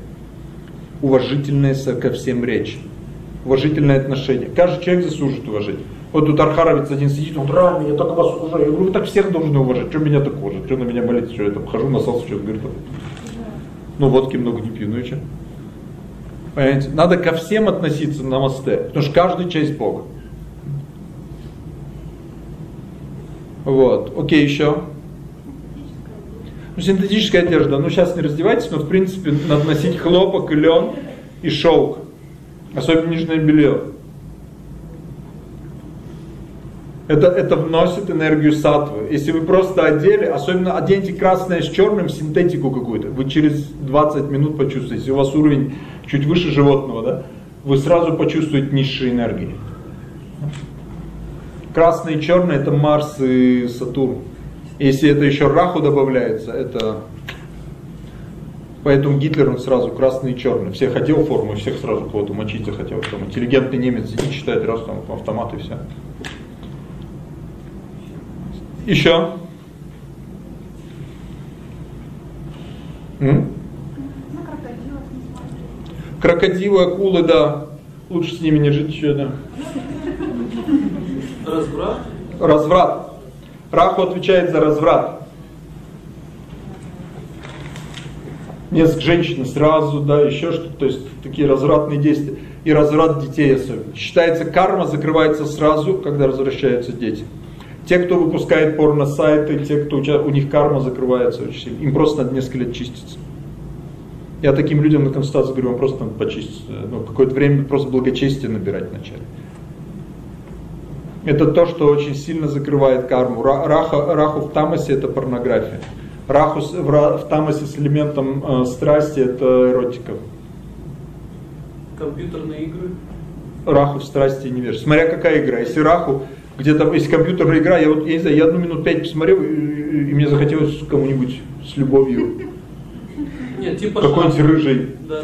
Уважительная ко всем речь. Уважительное отношение. Каждый человек заслужит уважения. Вот тут Архаровец один сидит, он рами, я так вас уважаю. Я говорю, вы так всех должны уважать. Что меня так уважать? Что на меня болит? Что я там хожу, насался, что-то говорит. Ну, водки много не пью, ну и что? Понимаете? Надо ко всем относиться на мосте, потому что каждый часть Бога. Вот, окей, еще. Ну, синтетическая одежда. Ну, сейчас не раздевайтесь, но, в принципе, надо носить хлопок, лен и шелк. Особенно нижнее белье. Это, это вносит энергию сатвы. Если вы просто одели, особенно оденьте красное с черным, синтетику какую-то, вы через 20 минут почувствуете, если у вас уровень чуть выше животного, да, вы сразу почувствуете низшие энергии. Красное и черное это Марс и Сатурн. Если это еще Раху добавляется, это... Поэтому Гитлер он сразу красный и черный. Всех одел форму, всех сразу кого-то мочить захотел. Там интеллигентный немец сидит, читает раз там автомат и все. Еще? М? Крокодилы, акулы, да. Лучше с ними не жить еще, да. Разврат? Разврат. Раху отвечает за разврат. Несколько женщин сразу, да, еще что-то, то есть такие развратные действия. И разврат детей особенно. Считается, карма закрывается сразу, когда возвращаются дети. Те, кто выпускает порно-сайты, те, кто у них карма закрывается очень сильно, им просто надо несколько лет чиститься. Я таким людям на консультации говорю, вам просто надо почиститься. Ну, какое-то время просто благочестие набирать вначале. Это то, что очень сильно закрывает карму. Раха, раху в тамасе это порнография. Раху в, тамасе с элементом э, страсти это эротика. Компьютерные игры? Раху в страсти и невежестве. Смотря какая игра. Если раху где-то есть компьютерная игра, я вот, я не знаю, я одну минут пять посмотрел, и, и мне захотелось кому-нибудь с любовью. Нет, типа Какой-нибудь рыжий. Да.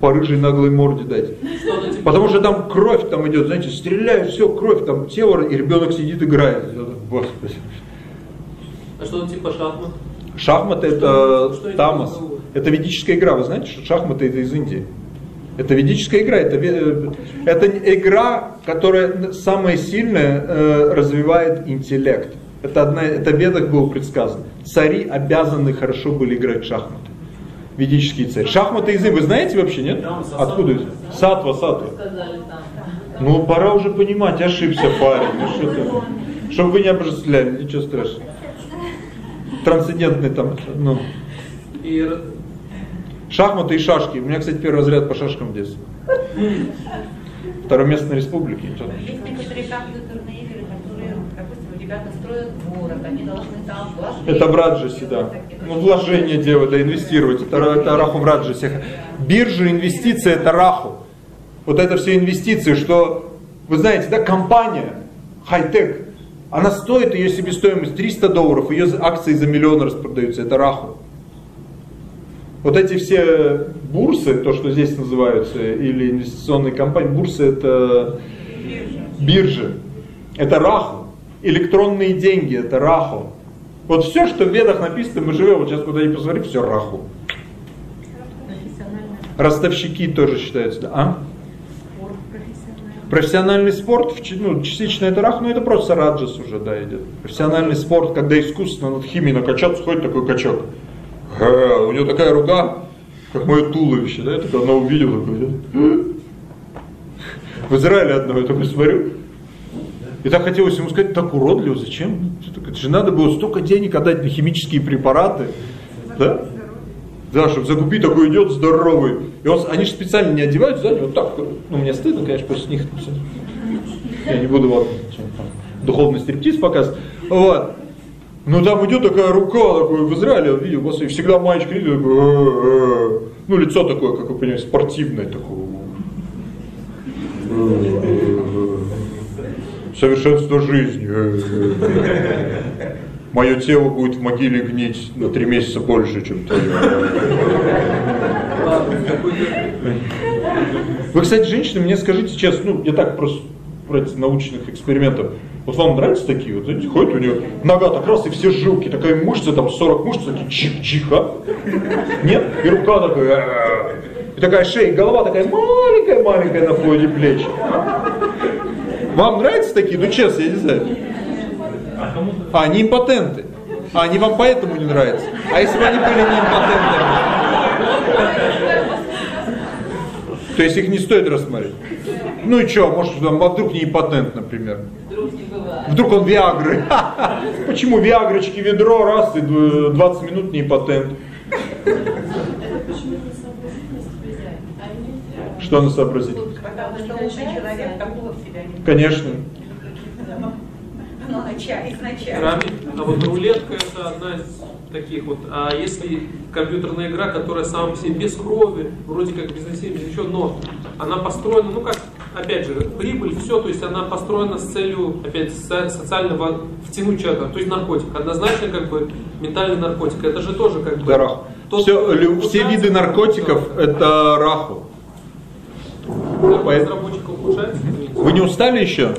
По рыжей наглой морде дать. Что типа Потому что там кровь там идет, знаете, стреляют, все, кровь, там тело, и ребенок сидит играет. Господи. А что типа шахмат? Шахматы это что тамас. Это ведическая игра. Вы знаете, что шахматы это из Индии? Это ведическая игра, это, э, это игра, которая самая сильная э, развивает интеллект. Это, одна, это в ведах было предсказано. Цари обязаны хорошо были играть в шахматы. Ведические цари. Шахматы из вы знаете вообще, нет? Откуда это? Сатва, сатва. Ну, пора уже понимать, ошибся парень. Ну, что ты? Чтобы вы не обожествляли, ничего страшного. Трансцендентный там, ну. И Шахматы и шашки. У меня, кстати, первый разряд по шашкам в детстве. Второе место на республике. Есть некоторые компьютерные игры, которые, допустим, ребята строят город, они должны там вложить. Это в Раджасе, да. Ну, вложение делать, да, инвестировать. Это, это Раху в Раджасе. Биржа, инвестиции, это Раху. Вот это все инвестиции, что, вы знаете, да, компания, хай-тек, она стоит, ее себестоимость 300 долларов, ее акции за миллион распродаются, это Раху. Вот эти все бурсы, то, что здесь называются, или инвестиционные компании, бурсы это биржи, это раху. Электронные деньги это раху. Вот все, что в ведах написано, мы живем, вот сейчас куда ни посмотри, все раху. Ростовщики тоже считаются, да? А? Профессиональный спорт, ну, частично это раху, но это просто раджас уже, да, идет. Профессиональный спорт, когда искусственно над химией накачаться, ходит такой качок. Ха, у него такая рука, как мое туловище, да, я только она увидела, такой, да? (gasps) В Израиле одного я такой смотрю, И так хотелось ему сказать, так уродливо, зачем? Это же надо было столько денег отдать на химические препараты. Да? Да, чтобы закупить такой идет здоровый. И он, они же специально не одевают сзади, вот так. Ну, мне стыдно, конечно, после них. Я не буду вам духовный стриптиз показывать. Вот. Ну там идет такая рука, такой, в Израиле я видел, господи, всегда маечка идет, такой, «Э-э-э». ну лицо такое, как вы понимаете, спортивное такое. Совершенство жизни. Мое тело будет в могиле гнить на три месяца больше, чем твое. Вы, кстати, женщины, мне скажите честно, ну, я так просто ради научных экспериментов. Вот вам нравятся такие? Вот знаете, ходит у нее нога так раз, и все жилки, такая мышца, там 40 мышц, такие чих-чих, а? Нет? И рука такая, «А-а-а». и такая шея, голова такая маленькая-маленькая на фоне плеч. Вам нравятся такие? Ну честно, я не знаю. А, они импотенты. А, они вам поэтому не нравятся. А если бы они были не импотентами? То есть их не стоит рассматривать. Ну и что, может, там, а вдруг не импотент, например. Вдруг он Виагры. (laughs) Почему Виагрочки ведро, раз, и 20 минут не импотент. Сообразительность а Что она сообразит? Потому что умный человек такого в себя не Конечно. Ну, нача- изначально. А вот рулетка это одна из таких вот. А если компьютерная игра, которая сама по себе без крови, вроде как без насилия, без ничего, но она построена, ну как, опять же, прибыль, все, то есть она построена с целью, опять, со- социально во- втянуть человека, то есть наркотик. Однозначно как бы ментальный наркотик. Это же тоже как бы... Да, раху. тот, Все, кто все виды наркотиков это раху. Как Поэт- разработчика ухудшается? Вы не устали еще?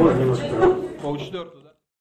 устали? Полчетвертого?